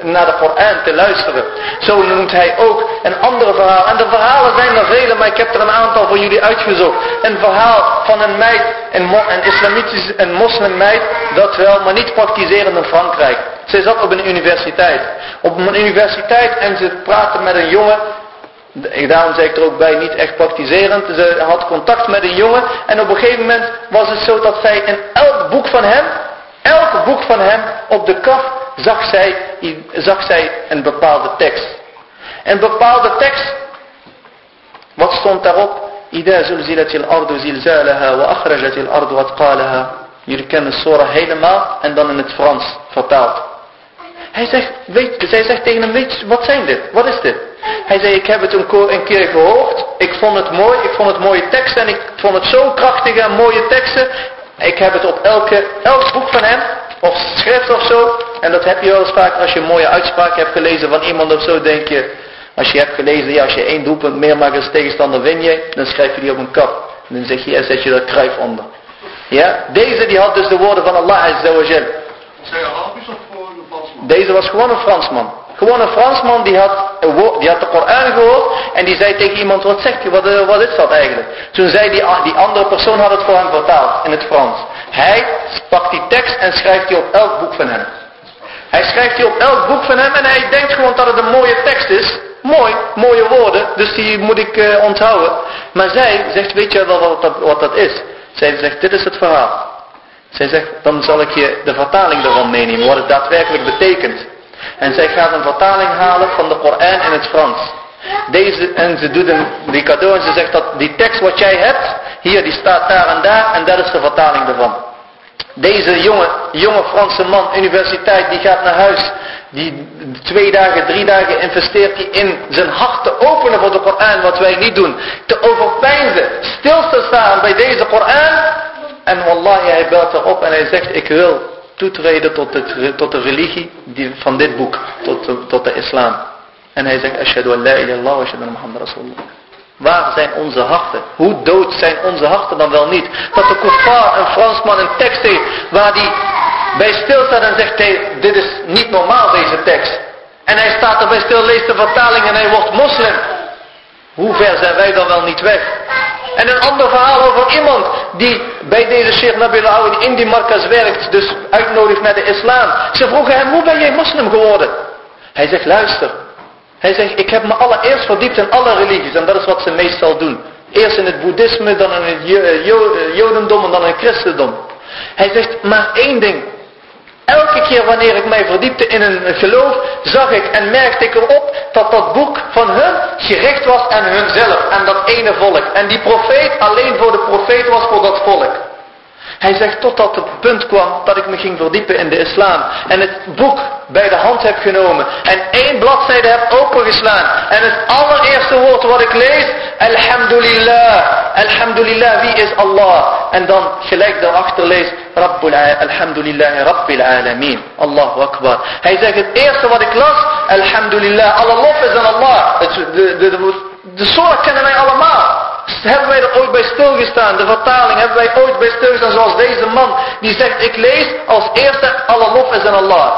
naar de Koran te luisteren. Zo noemt hij ook een andere verhaal. En de verhalen zijn er vele, maar ik heb er een aantal voor jullie uitgezocht. Een verhaal van een meid, een, een islamitische, een moslimmeid, dat wel, maar niet praktiserend in Frankrijk. Zij zat op een universiteit. Op een universiteit en ze praatte met een jongen Daarom zei ik er ook bij, niet echt praktiserend. Ze had contact met een jongen. En op een gegeven moment was het zo dat zij in elk boek van hem, elk boek van hem, op de kaf zag zij, zag zij een bepaalde tekst. Een bepaalde tekst, wat stond daarop? إذا زلزلت الأرض زلزالها وأخرجت الأرض أثقالها Jullie kennen Sora helemaal en dan in het Frans vertaald. Hij zegt, weet, zij zegt tegen hem, weet wat zijn dit? Wat is dit? Hij zei, ik heb het een keer gehoord. Ik vond het mooi. Ik vond het mooie teksten. En ik vond het zo krachtige en mooie teksten. Ik heb het op elke, elk boek van hem. Of schrift of zo. En dat heb je wel eens vaak als je een mooie uitspraak hebt gelezen van iemand of zo. Denk je, als je hebt gelezen, ja, als je één doelpunt meer maakt als tegenstander win je. Dan schrijf je die op een kap. En dan zeg je, en zet je dat kruif onder. Ja, deze die had dus de woorden van Allah Azza een? Deze was gewoon een Fransman. Gewoon een Fransman die had, die had de Koran gehoord en die zei tegen iemand, wat zegt u, wat, eh, wat is dat eigenlijk? Toen zei die, die andere persoon had het voor hem vertaald in het Frans. Hij pakt die tekst en schrijft die op elk boek van hem. Hij schrijft die op elk boek van hem en hij denkt gewoon dat het een mooie tekst is. Mooi, mooie woorden, dus die moet ik uh, onthouden. Maar zij zegt, weet je wel wat dat, wat dat is? Zij zegt, dit is het verhaal. Zij zegt, dan zal ik je de vertaling ervan meenemen, wat het daadwerkelijk betekent. En zij gaat een vertaling halen van de Koran in het Frans. Deze, en ze doet een, die cadeau en ze zegt dat die tekst wat jij hebt, hier die staat daar en daar en dat is de vertaling ervan. Deze jonge, jonge Franse man, universiteit, die gaat naar huis. Die twee dagen, drie dagen investeert hij in zijn hart te openen voor de Koran, wat wij niet doen. Te overpijnzen, stil te staan bij deze Koran. En wallahi, hij belt erop en hij zegt, ik wil toetreden tot, tot de religie die, van dit boek, tot, tot de islam. En hij zegt, Ashadu an la wa ashadu Muhammad Rasulullah. Waar zijn onze harten? Hoe dood zijn onze harten dan wel niet? Dat de kuffar, een Fransman, een tekst heeft waar hij bij stilstaat en zegt, hey, dit is niet normaal deze tekst. En hij staat erbij stil, leest de vertaling en hij wordt moslim. Hoe ver zijn wij dan wel niet weg? En een ander verhaal over iemand die bij deze Sheikh Nabil in die markas werkt, dus uitnodigt naar de islam. Ze vroegen hem, hoe ben jij moslim geworden? Hij zegt, luister. Hij zegt, ik heb me allereerst verdiept in alle religies en dat is wat ze meestal doen. Eerst in het boeddhisme, dan in het eh, jodendom en dan in het christendom. Hij zegt, maar één ding Elke keer wanneer ik mij verdiepte in een geloof, zag ik en merkte ik erop dat dat boek van hun gericht was aan hunzelf, aan dat ene volk. En die profeet alleen voor de profeet was voor dat volk. Hij zegt totdat het punt kwam dat ik me ging verdiepen in de islam. En het boek bij de hand heb genomen. En één bladzijde heb opengeslaan. En het allereerste woord wat ik lees. Alhamdulillah. Alhamdulillah, wie is Allah? En dan gelijk daarachter lees. Rabbul Alhamdulillah Rabbil Alameen. Allahu Akbar. Hij zegt het eerste wat ik las. Alhamdulillah. Alle lof is aan Allah. de, de, de kennen wij allemaal. Hebben wij er ooit bij stilgestaan? De vertaling, hebben wij ooit bij stilgestaan zoals deze man die zegt, ik lees als eerste, alle lof is aan Allah.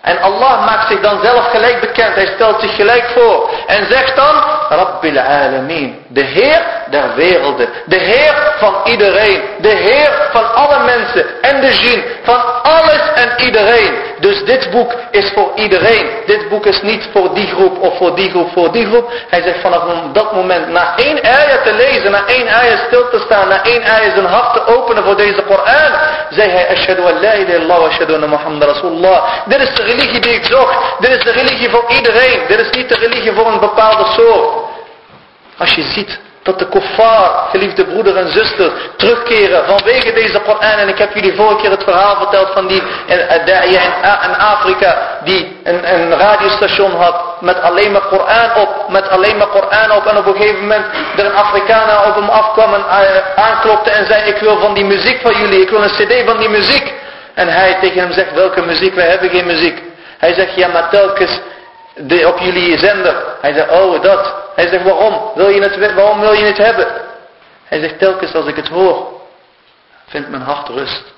En Allah maakt zich dan zelf gelijk bekend. Hij stelt zich gelijk voor. En zegt dan, Rabbil Alameen. De Heer der werelden. De Heer van iedereen. De Heer van alle mensen en de jin. Van alles en iedereen. Dus dit boek is voor iedereen. Dit boek is niet voor die groep of voor die groep, voor die groep. Hij zegt vanaf dat moment, na één ayah te lezen, na één ayah stil te staan, na één ayah zijn hart te openen voor deze Koran, zei hij, Ashadu an la ilaha ashadu anna Muhammad Rasulullah. Dit is de religie die ik zocht. Dit is de religie voor iedereen. Dit is niet de religie voor een bepaalde soort. Als je ziet dat de kuffar, geliefde broeder en zuster, terugkeren vanwege deze Koran. En ik heb jullie vorige keer het verhaal verteld van die eh, in Afrika, die een, een radiostation had met alleen maar Koran op, met alleen maar Koran op. En op een gegeven moment er een Afrikaner op hem afkwam en uh, aanklopte en zei, ik wil van die muziek van jullie, ik wil een cd van die muziek. En hij tegen hem zegt, welke muziek, wij hebben geen muziek. Hij zegt, ja maar telkens de, op jullie zender. Hij zegt, oh dat. Hij zegt, waarom? Wil je het, waarom wil je het hebben? Hij zegt, telkens als ik het hoor, vindt mijn hart rust.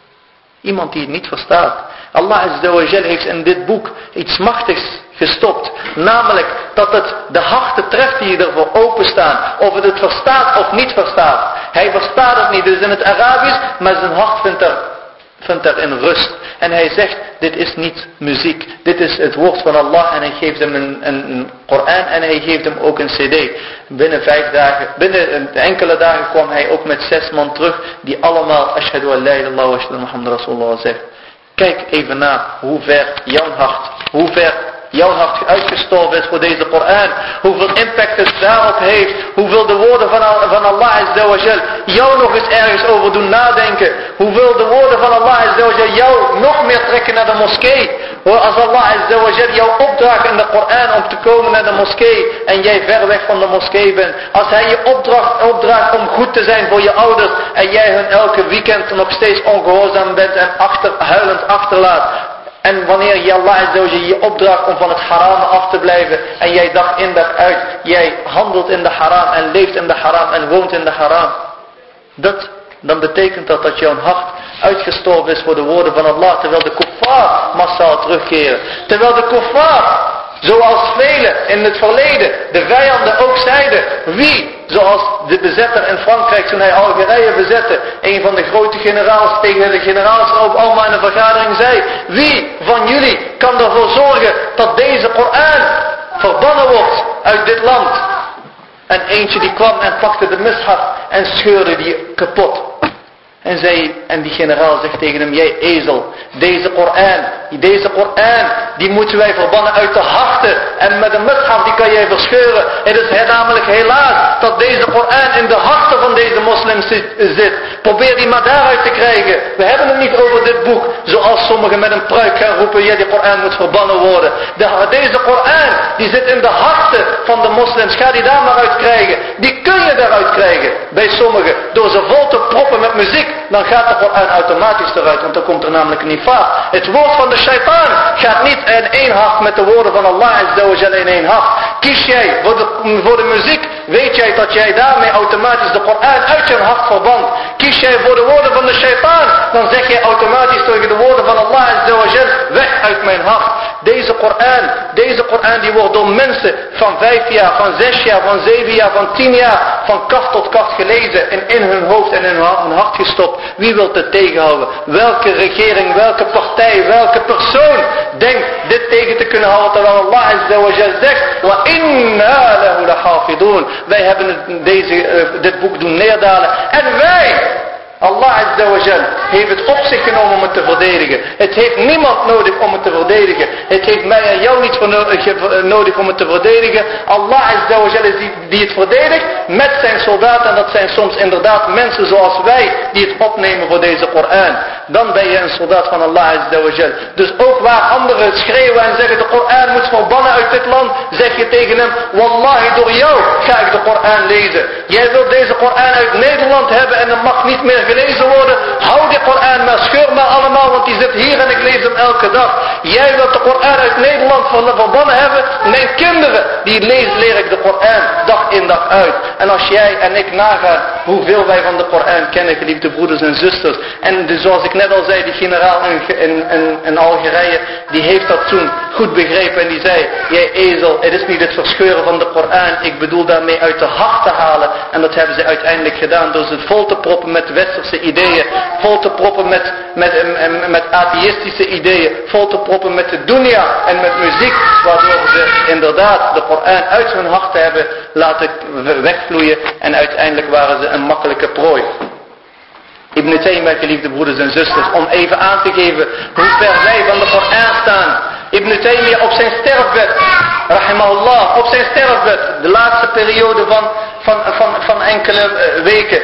Iemand die het niet verstaat. Allah heeft in dit boek iets machtigs gestopt. Namelijk dat het de harten treft die ervoor openstaan. Of het het verstaat of niet verstaat. Hij verstaat het niet, dus in het Arabisch, maar zijn hart vindt er vindt in rust. En hij zegt, dit is niet muziek. Dit is het woord van Allah en hij geeft hem een, een, Koran en hij geeft hem ook een cd. Binnen vijf dagen, binnen enkele dagen kwam hij ook met zes man terug die allemaal Ashhadu an la ilaha wa Muhammad Rasulullah zegt. Kijk even na hoe ver jouw hart, hoe ver jouw hart uitgestorven is voor deze Koran. Hoeveel impact het daarop heeft. Hoeveel de woorden van, van Allah Azzawajal jou nog eens ergens over doen nadenken. Hoeveel de woorden van Allah Azzawajal jou nog meer trekken naar de moskee. Als Allah Azzawajal jou opdraagt in de Koran om te komen naar de moskee. En jij ver weg van de moskee bent. Als hij je opdracht, opdraagt om goed te zijn voor je ouders. En jij hun elke weekend nog steeds ongehoorzaam bent en achter, huilend achterlaat. En wanneer je Allah je opdraagt om van het haram af te blijven. En jij dag in dag uit. Jij handelt in de haram en leeft in de haram en woont in de haram. Dat, dan betekent dat dat jouw hart uitgestorven is voor de woorden van Allah. Terwijl de kuffar massaal terugkeren. Terwijl de kuffar Zoals velen in het verleden, de vijanden ook zeiden. Wie, zoals de bezetter in Frankrijk toen hij Algerije bezette. Een van de grote generaals tegen de generaals op allemaal in een vergadering zei. Wie van jullie kan ervoor zorgen dat deze Koran verbannen wordt uit dit land? En eentje die kwam en pakte de mishaf en scheurde die kapot. En, zij, en die generaal zegt tegen hem, jij ezel, deze Koran, deze Koran, die moeten wij verbannen uit de harten. En met een mushaf die kan jij verscheuren. Het is namelijk helaas dat deze Koran in de harten van deze moslims zit. Probeer die maar daaruit te krijgen. We hebben het niet over dit boek, zoals sommigen met een pruik gaan roepen, ja die Koran moet verbannen worden. De, deze Koran, die zit in de harten van de moslims. Ga die daar maar uit krijgen. Die kun je daaruit krijgen, bij sommigen, door ze vol te proppen met muziek dan gaat de Koran automatisch eruit, want dan komt er namelijk nifaq. Het woord van de shaitaan gaat niet in één hart met de woorden van Allah Azzawajal in één hart. Kies jij voor de, voor de muziek, weet jij dat jij daarmee automatisch de Koran uit je hart verband. Kies jij voor de woorden van de shaitaan, dan zeg je automatisch tegen de woorden van Allah Azzawajal, weg uit mijn hart. Deze Koran, deze Koran die wordt door mensen van vijf jaar, van zes jaar, van zeven jaar, van tien jaar, van kaft tot kaft gelezen en in hun hoofd en in hun hart gestopt. Wie wil het tegenhouden? Welke regering, welke partij, welke persoon denkt dit tegen te kunnen houden terwijl Allah Azza zegt wa inna lahu. Wij hebben deze, uh, dit boek doen neerdalen en wij Allah Azza heeft het op zich genomen om het te verdedigen. Het heeft niemand nodig om het te verdedigen. Het heeft mij en jou niet nodig om het te verdedigen. Allah Azza is die, die het verdedigt met zijn soldaten. En dat zijn soms inderdaad mensen zoals wij die het opnemen voor deze Koran. Dan ben je een soldaat van Allah Azza Dus ook waar anderen schreeuwen en zeggen de Koran moet verbannen uit dit land. Zeg je tegen hem, Wallahi door jou ga ik de Koran lezen. Jij wilt deze Koran uit Nederland hebben en dat mag niet meer gelezen worden. Hou de Koran maar, scheur maar allemaal, want die zit hier en ik lees hem elke dag. Jij wilt de Koran uit Nederland verbannen hebben. Mijn kinderen, die lees, leer ik de Koran dag in dag uit. En als jij en ik nagaan hoeveel wij van de Koran kennen, geliefde broeders en zusters. En dus zoals ik net al zei, die generaal in, in, in, Algerije, die heeft dat toen goed begrepen. En die zei, jij ezel, het is niet het verscheuren van de Koran. Ik bedoel daarmee uit de hart te halen. En dat hebben ze uiteindelijk gedaan door ze vol te proppen met wet westerse ideeën, vol te proppen met, met, met atheïstische ideeën, vol te proppen met de dunya en met muziek, waardoor ze inderdaad de Koran uit hun hart hebben laten wegvloeien en uiteindelijk waren ze een makkelijke prooi. Ibn Taymiyyah, geliefde broeders en zusters, om even aan te geven hoe ver wij van de Koran staan. Ibn Taymiyyah op zijn sterfbed, rahimahullah, op zijn sterfbed, de laatste periode van, van, van, van enkele eh, weken,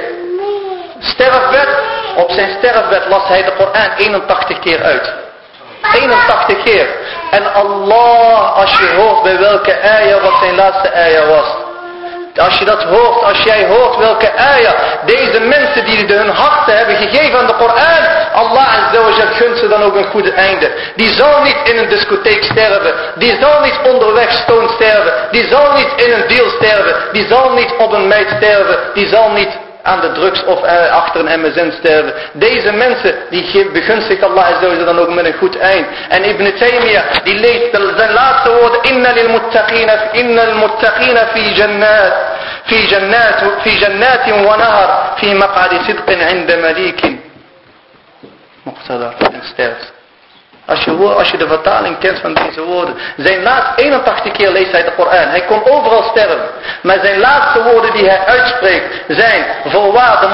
sterfbed, op zijn sterfbed las hij de Koran 81 keer uit. 81 keer. En Allah, als je hoort bij welke ayah wat zijn laatste ayah was. als je dat hoort, als jij hoort welke ayah, deze mensen die hun harten hebben gegeven aan de Koran, Allah azawajal gunt ze dan ook een goede einde. Die zal niet in een discotheek sterven, die zal niet onderweg stoon sterven, die zal niet in een deal sterven, die zal niet op een meid sterven, die zal niet aan de drugs of uh, achter een MSN sterven. Deze mensen, die begunstigt Allah Azza dan ook met een goed eind. En Ibn Taymiyyah, die leest zijn laatste woorden. Inna lil muttaqina, inna lil muttaqina fi jannat, fi jannat, fi jannatin wa nahar, fi maq'adi sidqin inda malikin. Muqtadar, en sterft. Als je, de vertaling kent van deze woorden. Zijn laatste 81 keer leest hij de Koran. Hij kon overal sterven. Maar zijn laatste woorden die hij uitspreekt zijn. Voorwaar de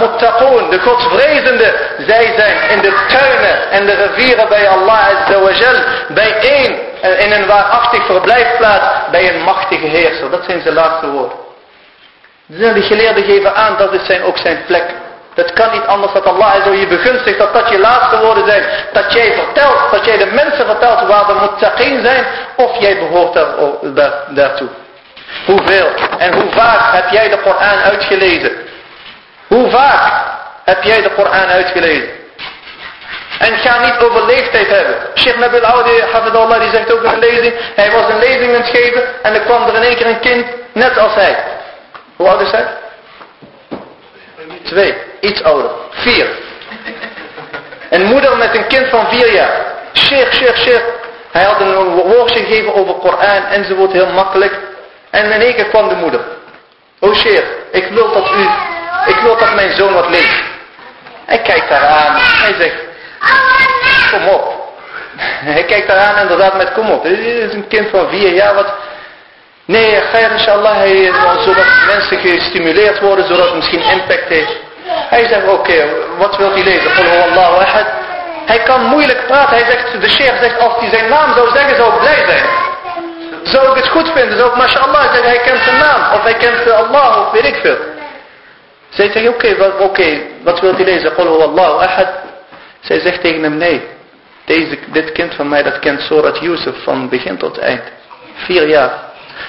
de godsvrezende. Zij zijn in de tuinen en de rivieren bij Allah Azza Bij één, eh, in een waarachtig verblijfplaats. Bij een machtige heerser. Dat zijn zijn laatste woorden. De geleerden geven aan dat dit zijn ook zijn plek. Het kan niet anders dat Allah zo je begunstigt dat dat je laatste woorden zijn. Dat jij vertelt, dat jij de mensen vertelt waar de muttaqin zijn. Of jij behoort daar, daar, daartoe. Hoeveel en hoe vaak heb jij de Koran uitgelezen? Hoe vaak heb jij de Koran uitgelezen? En ga niet over leeftijd hebben. Sheikh Nabil Audi, Hafidullah, die zegt ook een lezing. Hij was een lezing aan het geven en er kwam er in één keer een kind, net als hij. Hoe oud is hij? Twee. Iets ouder. Vier. Een moeder met een kind van vier jaar. Sheikh, sheikh, sheikh. Hij had een woordje gegeven over Koran enzovoort, heel makkelijk. En in één keer kwam de moeder. O sheikh, ik wil dat u, ik wil dat mijn zoon wat leest. Hij kijkt haar aan. Hij zegt, kom op. Hij kijkt haar aan inderdaad met kom op. Dit is een kind van vier jaar wat Nee, khair inshallah, hij, zodat mensen gestimuleerd worden, zodat het misschien impact heeft. Hij zegt, oké, wat wilt hij lezen? Allahu ahad. Hij kan moeilijk praten. Hij zegt, de sheikh zegt, als hij zijn naam zou zeggen, zou ik blij zijn. Zou ik het goed vinden? Zou ik, mashallah, zeggen, hij kent zijn naam. Of hij kent Allah, of weet ik veel. Zij zegt, oké, oké, wat wilt hij lezen? Allahu ahad. Zij zegt tegen hem, nee. Deze, dit kind van mij, dat kent Surat Yusuf van begin tot eind. Vier jaar.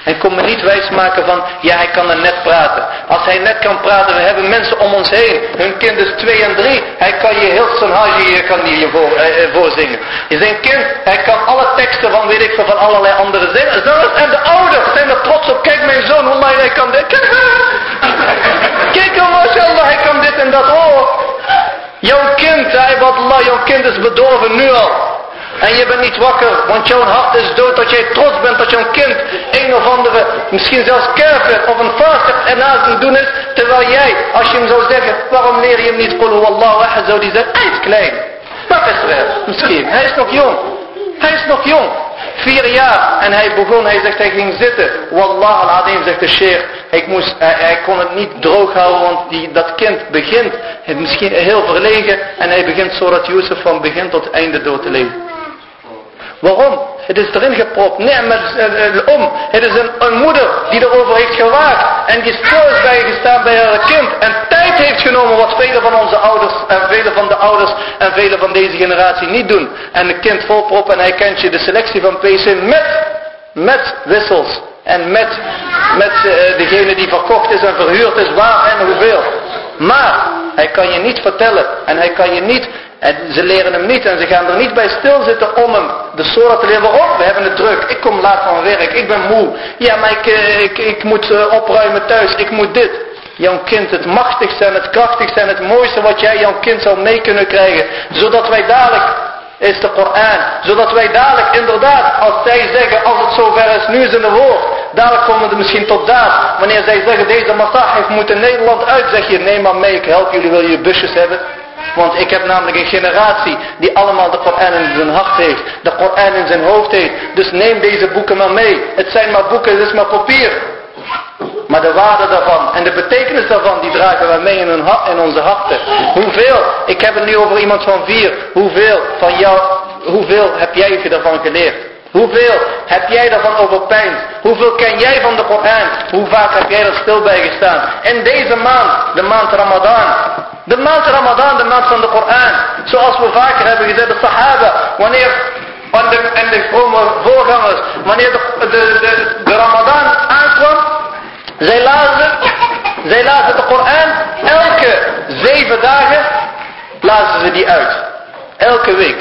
En kom me niet wijsmaken van, ja hij kan er net praten. Als hij net kan praten, we hebben mensen om ons heen. Hun kind is twee en drie. Hij kan je heel zijn hajj kan je voor, eh, eh, voorzingen. Je zijn kind, hij kan alle teksten van weet ik veel, van allerlei andere. Zelfs en de ouders zijn er trots op. Kijk mijn zoon, hoe hij kan dit. Kijk hem, mashallah, hij kan dit en dat. Oh, jouw kind, Allah, jouw kind is bedorven nu al. En je bent niet wakker, want jouw hart is dood dat jij trots bent dat jouw kind een of andere, misschien zelfs kafir of een fasik ernaast aan doen is. Terwijl jij, als je hem zou zeggen, waarom leer je hem niet Qul Allahu ahad, zou die zeggen, hij is klein. Wat is? Misschien, hij is nog jong. Hij is nog jong. Vier jaar. En hij begon, hij zegt, hij ging zitten. Wallah al-Adim, zegt de sheikh. Ik moest, hij, kon het niet droog houden, want die, dat kind begint, misschien heel verlegen. En hij begint Surat Yusuf van begin tot einde door te lezen. Waarom? Het is erin gepropt. Nee, uh, om. Het is een, moeder die erover heeft gewaakt. En die stil is bijgestaan bij haar kind. En tijd heeft genomen wat vele van onze ouders en vele van de ouders en vele van deze generatie niet doen. En het kind volproppen en hij kent je de selectie van PC met, met wissels. En met, met uh, degene die verkocht is en verhuurd is, waar en hoeveel. Maar hij kan je niet vertellen en hij kan je niet en ze leren hem niet en ze gaan er niet bij stilzitten om hem de soort te leren. Waarom? We hebben het druk. Ik kom laat van werk. Ik ben moe. Ja, maar ik, eh, ik, ik moet eh, opruimen thuis. Ik moet dit. Jouw kind het machtigste en het krachtigste en het mooiste wat jij jouw kind zal mee kunnen krijgen. Zodat wij dadelijk, is de Koran. Zodat wij dadelijk inderdaad, als zij zeggen, als het zover is, nu is in de woord. Dadelijk komen we misschien tot daad. Wanneer zij zeggen, deze heeft moet in Nederland uit. Zeg je, neem maar mee, ik help jullie, wil je busjes hebben? Want ik heb namelijk een generatie die allemaal de Koran in zijn hart heeft. De Koran in zijn hoofd heeft. Dus neem deze boeken maar mee. Het zijn maar boeken, het is maar papier. Maar de waarde daarvan en de betekenis daarvan, die dragen we mee in, in onze harten. Hoeveel, ik heb het nu over iemand van vier. Hoeveel van jou, hoeveel heb jij ervan geleerd? Hoeveel heb jij daarvan overpijnd? Hoeveel ken jij van de Koran? Hoe vaak heb jij er stil bij gestaan? In deze maand, de maand Ramadan. De maand Ramadan, de maand van de Koran. Zoals we vaker hebben gezegd, de Sahaba. Wanneer, en de, en voorgangers. Wanneer de, de, de, de Ramadan aankwam. Zij lazen, zij lazen de Koran elke zeven dagen lazen ze die uit. Elke week.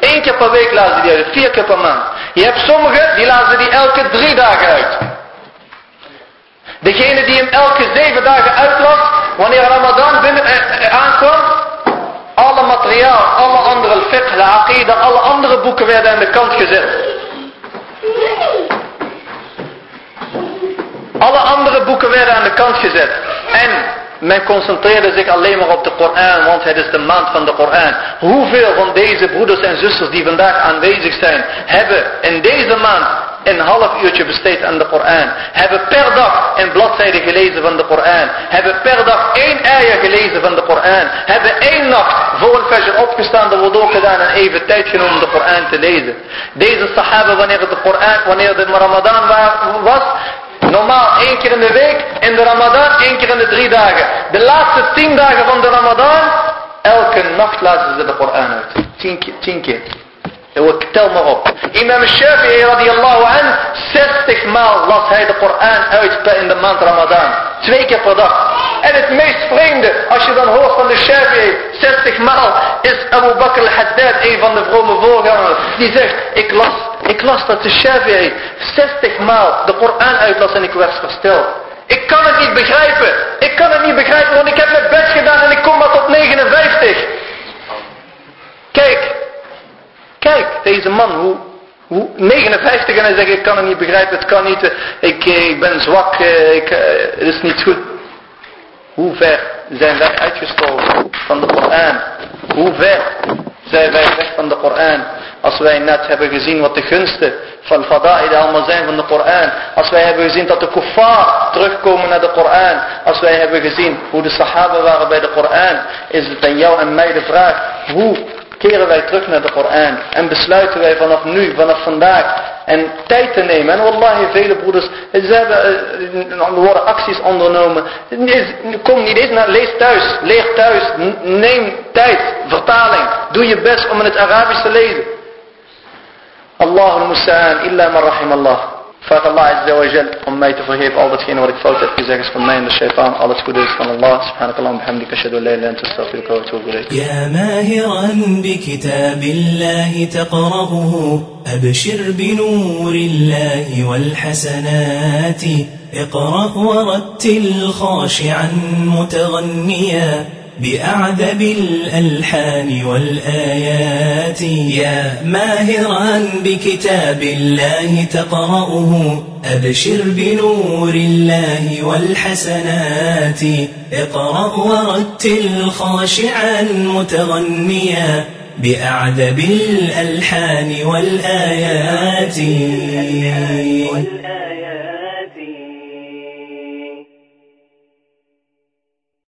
Eén keer per week lazen die uit, vier keer per maand. Je hebt sommigen die lazen die elke drie dagen uit. Degene die hem elke zeven dagen uitlas, wanneer Ramadan binnen, eh, eh, aankwam, alle materiaal, alle andere fiqh, de aqida, alle andere boeken werden aan de kant gezet. Alle andere boeken werden aan de kant gezet. En men concentreerde zich alleen maar op de Koran, want het is de maand van de Koran. Hoeveel van deze broeders en zusters die vandaag aanwezig zijn, hebben in deze maand een half uurtje besteed aan de Koran. Hebben per dag een bladzijde gelezen van de Koran. Hebben per dag één ayah gelezen van de Koran. Hebben één nacht voor het fajr opgestaan, de wudu gedaan en even tijd genomen de Koran te lezen. Deze sahaba, wanneer de Koran, wanneer de Ramadan was, Normaal één keer in de week, in de Ramadan één keer in de drie dagen. De laatste tien dagen van de Ramadan, elke nacht laten ze de Koran uit. Tien keer. Tien keer. Ik tel maar op. Imam Shafi'i radiallahu an, 60 maal las hij de Koran uit in de maand Ramadan. Twee keer per dag. En het meest vreemde, als je dan hoort van de Shafi'i, 60 maal, is Abu Bakr al-Haddad, een van de vrome voorgangers. Die zegt, ik las, ik las dat de Shafi'i 60 maal de Koran uitlas en ik werd versteld. Ik kan het niet begrijpen. Ik kan het niet begrijpen, want ik heb mijn best gedaan en ik kom maar tot 59. Kijk, Kijk, deze man, hoe, hoe 59 en hij zegt ik kan het niet begrijpen, het kan niet, ik, eh, ik ben zwak, eh, ik, eh, het is niet goed. Hoe ver zijn wij uitgestoten van de Koran? Hoe ver zijn wij weg van de Koran? Als wij net hebben gezien wat de gunsten van Fada'id allemaal zijn van de Koran. Als wij hebben gezien dat de kuffar terugkomen naar de Koran. Als wij hebben gezien hoe de sahaba waren bij de Koran. Is het aan jou en mij de vraag. Hoe keren wij terug naar de Koran. En besluiten wij vanaf nu, vanaf vandaag. En tijd te nemen. En wallahi, vele broeders, ze hebben, eh, er worden acties ondernomen. Kom niet eens naar, lees thuis, leer thuis, neem tijd, vertaling. Doe je best om in het Arabisch te lezen. Allahul Musta'an, illa man rahim Allah. Vraag Allah Azza wa Jal om mij te vergeven al datgene wat ik fout heb gezegd is van mij en de shaitaan. Al het goede is van Allah. Subhanak Allah bihamdika ashhadu an la ilaha anta astaghfiruka wa atubu ilayk. يا ماهرا بكتاب الله تقرأه أبشر بنور الله والحسنات اقرأ ورتل خاشعا متغنيا بأعذب الألحان والآيات. يا ماهرا بكتاب الله تقرأه. أبشر بنور الله والحسنات. اقرأ ورتل خاشعا متغنيا. بأعذب الألحان والآيات.